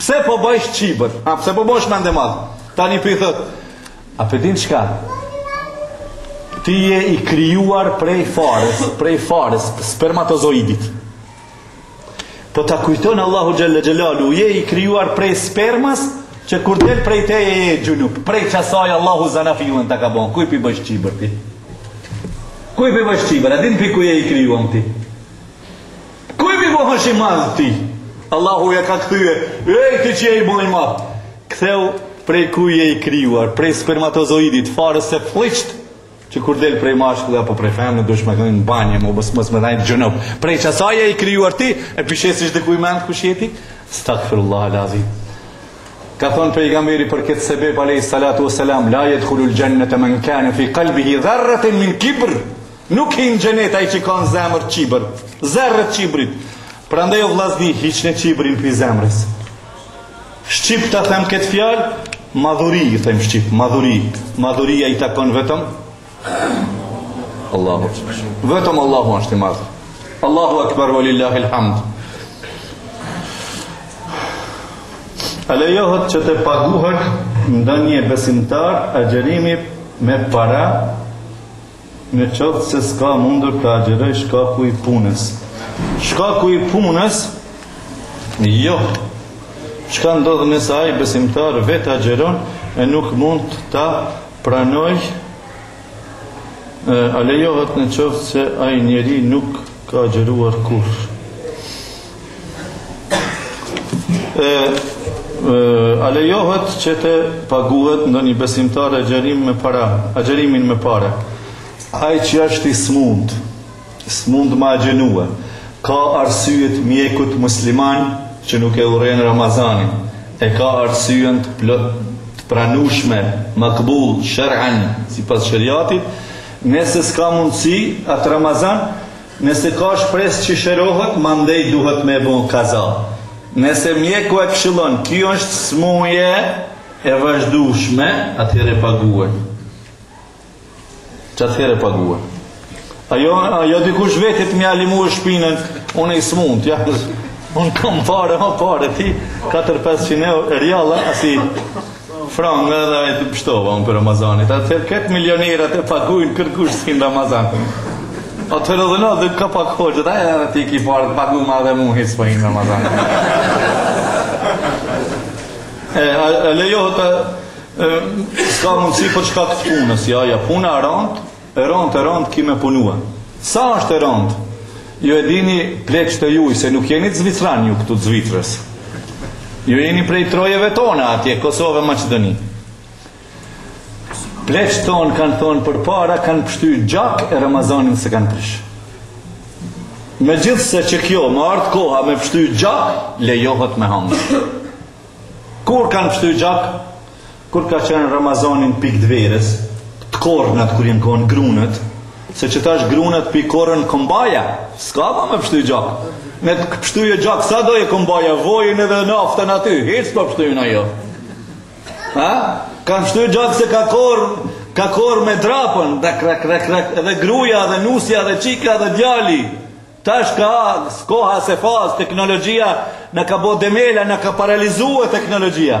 Pse po bëhesh çibër? A pse po bëhesh mendemadh? Tani po i thot, a po din çka? Ti je i krijuar prej farës, prej farës, spermatozoidit. Po ta kujton Allahu xhalla xhelalu, je i krijuar prej spermës që kur del prej teje je xhunub. Prej qasaj Allahu zanafillën ta ka bën. Kujt i bësh çibër ti? Ku i bësh çibër? A din prej ku je i krijuar ti? Kujt po i bohesh i madh ti? Allahu ja ka kthye, ej ti që je i bo i madh. Kthehu prej ku je i krijuar, prej spermatozoidit, farës së flliqt, që kur del prej mashkulli apo prej femrës duhet me shku në banje, mos mos me nejt xhunub. Prej qasaj je i krijuar ti, e po i shet ti edhe kujt mend kush je ti? Astaghfirullah alazim. Ka thonë pejgamberi për këtë sebep alayhi salatu wassalam la yadkhulul jannata man kana fi qalbihi dharratun min kibr. Nuk hin n'xhenet ai që ka në zemër qibër. Zerre qibrit. Prandaj o vllazni hiqne qibrin prej zemrës. Shqip ta them këtë fjalë, madhëri i themi shqip, madhëri. Madhëria i takon vetëm Allahut. Vetëm Allahu është i madh. Allahu akbar walillahil hamd. A lejohet që të paguhet ndonjë besimtari agjërimi me para Në qoftë se s'ka mundur ta agjërojë shkaku i punës. Shkaku i punës? Jo. Çka ndodh nëse ai besimtar vetë agjëron e nuk mund ta pranojë? A lejohet në qoftë se ai njeri nuk ka agjëruar kurrë? E, e a lejohet që të paguhet ndonjë besimtar agjërim me para, agjërimin me pare? Ai që është i smunë, s'mund me agjënue, ka arsye t'mjekut musliman që nuk e urren Ramazanin, e ka arsyën të plot të pranushme, makbul, sher'an, sipas sheriatit, nëse s'ka mundësi atë Ramazan, Nëse ka shpresë që shërohet, mandej duhet me bo kaza. Nëse mjeku e këshillon, kjo është smuje e vazhdueshme, atëherë paguhet. Ç'atëherë paguhet? A jo, a jo dikush vetit me alimu shpinën, unë i smunët, ja, unë kam pare, ma pare ti, 4-500 euro, rjala, asi, Franga edhe hajt të pshtova unë për Ramazanit, atëherë këta milionerat e paguajnë kërkush s'nin Ramazan. Atëherë dhe në dhe ka pak hoxhë, a edhe ti ki pare të paguma edhe mu hise për i Ramazan. E, a, a lejohet të, s'ka mundësi për shkak të punës, ja, ja, puna e rantë, E rëndë e rëndë ki me punue. Sa është e rëndë? Ju e dini pleqtë e juej se nuk jeni zvicran ju këtu të Zvicrës. Ju jeni prej trojeve tona atje, Kosovë e Maqedoni. Pleqtë tonë kanë thonë përpara, kanë pështy gjak e Ramazanin s'e kanë prish. Megjithëse që kjo, me ardhë koha me pështy gjak, lejohet me hangë. Kur kanë pështy gjak, Kur ka qenë Ramazani në pikë t'verës, t'korrmet kur janë kon grunët, se që tash grunët p'i korr kombaja, s'ka ma me pështy gjak. Le të pështyje gjak, sa t'doje kombaja, vojin edhe naftën aty, hiç s'po pështyn ajo. Ha? Ka pështy gjak se ka korrë, ka korrë me drapën, dhe krek, krek, krek, edhe gruja, edhe nusja, edhe qika, edhe djali. Tash ka shku ajo fazë, teknologjia na ka bo demela, na ka paralizua teknologjia.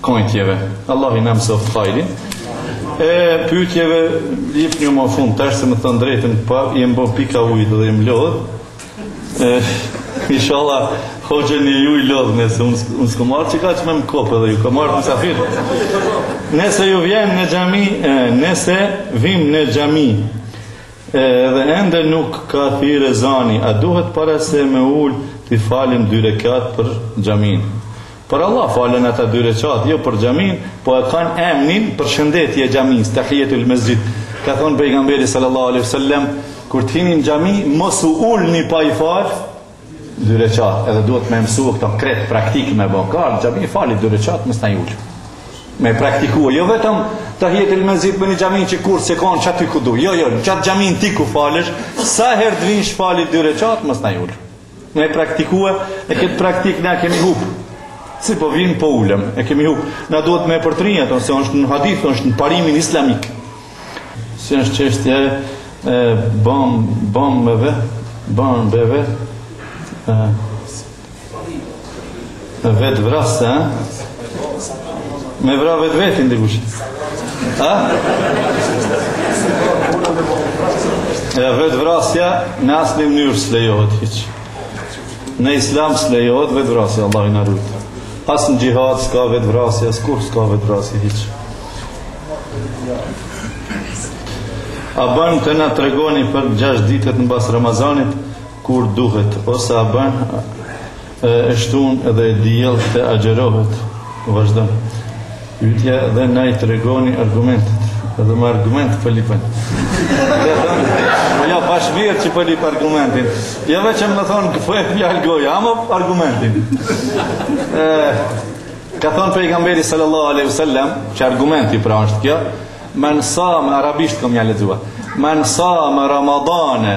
Komentjeve. Allah na mësoftë hajrin. E pyetjeve jepni fund tash se me thonë t'drejtën po jem bo pika ujit edhe jem lodh. E inshallah hoxhën e ju i lodhni se unë unë s'kam marrë çka që me më kap edhe ju kam marrë musafir. Nëse ju vini në xhami, nëse vim në xhami, dhe ende nuk ka thirrë ezani, a duhet para se me u ulë t'i falim dy rekat për xhaminë? Për Allah falen ata dy reqatë, jo për xhaminë, po e kanë emnin përshëndetje e xhamisë, tahijetul mesxhid. Ka thënë pejgamberi sallallahu alaihi wasallam, kur të hini në xhami, mos u ulni pa i fal dy reqatë, edhe duhet me mësua këto krejt praktikë me bë. Ka ardhë n'xhami i fal dy reqatë, masnaj ulu. Me praktikua, jo vetëm tahijetul mesxhid me një xhami që kurrë s'je kanë çaty ku do. Jo, jo, çat xhami ti ku falësh, sa herë të vish fali dy reqatë, masnaj ulu. Me e praktikue, e këtë praktikë na e kemi hup. Si po vim, po ulem, e kemi hup. Na duhet me e përtri, ja, thonë se është në hadith, është në parimin islamik. Si është çështje e bom, bombeve, bombeve, e, Edhe vetëvrasja, a? Me vra vetveten dikush. Ha? E vetëvrasja në asnjë mënyrë s'lejohet, hiç. Në islam s'lejohet vetëvrasja, Allahu na rujtë. As në xhihad s'ka vetëvrasje, askund s'ka vetëvrasje, hiç. A ban të na tregoni për 6 ditët mbas Ramazanit, Kur duhet ose a ban e shtunë dhe e diell të agjërohet vazhdon pyetja dhe na i tregoni argumentet dhe me argument po lypin dhe thonë po bash mirë që po lyp argumentin jo vetëm më thonë po me fjalë goja ama argumentin e, ka thonë pejgamberi sallallahu alaihi wasallam që argumenti pra është kjo men same arabisht kom me lexu men same ramadane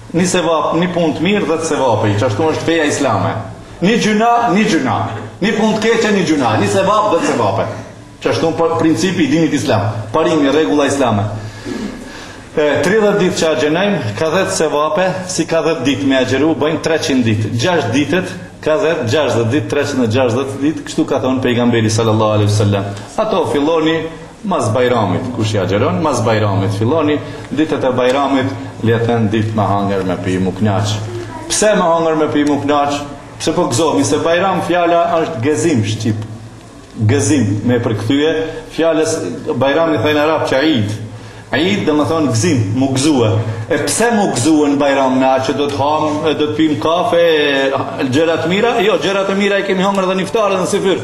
Ni sevap, ni punë të mirë, dhjetë sevape, që ashtu është feja islame. Ni gjynah, ni gjynah. Ni punë të keqe, ni gjynah. Ni sevap, dhjetë sevape. Qashtu është principi i dinit islam. Parimi, rregulla islame. E, 30 ditë që agjërojmë, ka 10 sevape, si ka 10 ditë me agjëru, bëjnë 300 ditë. 6 ditët, ka 10, 60 ditë, 360 ditë, kështu ka thonë pejgamberi sallallahu alaihi wasallam. Ato filloni Mas Bajramit kush i agjëron mas Bajramit filloni ditët e Bajramit le të jenë ditë me hanger me pi mu knaq pse me hanger me pi mu knaq pse po gëzohemi se Bajram fjala është gëzim shqip gëzim me përkthye fjalën Bajram i thajnë arabçe id id do me thonë gëzim mu gëzue e pse mu gëzue në Bajram a që do të ham e do të pim kafe e gjëra të mira jo gjëra të mira i kemi hanger dhe n'iftar dhe në syfyr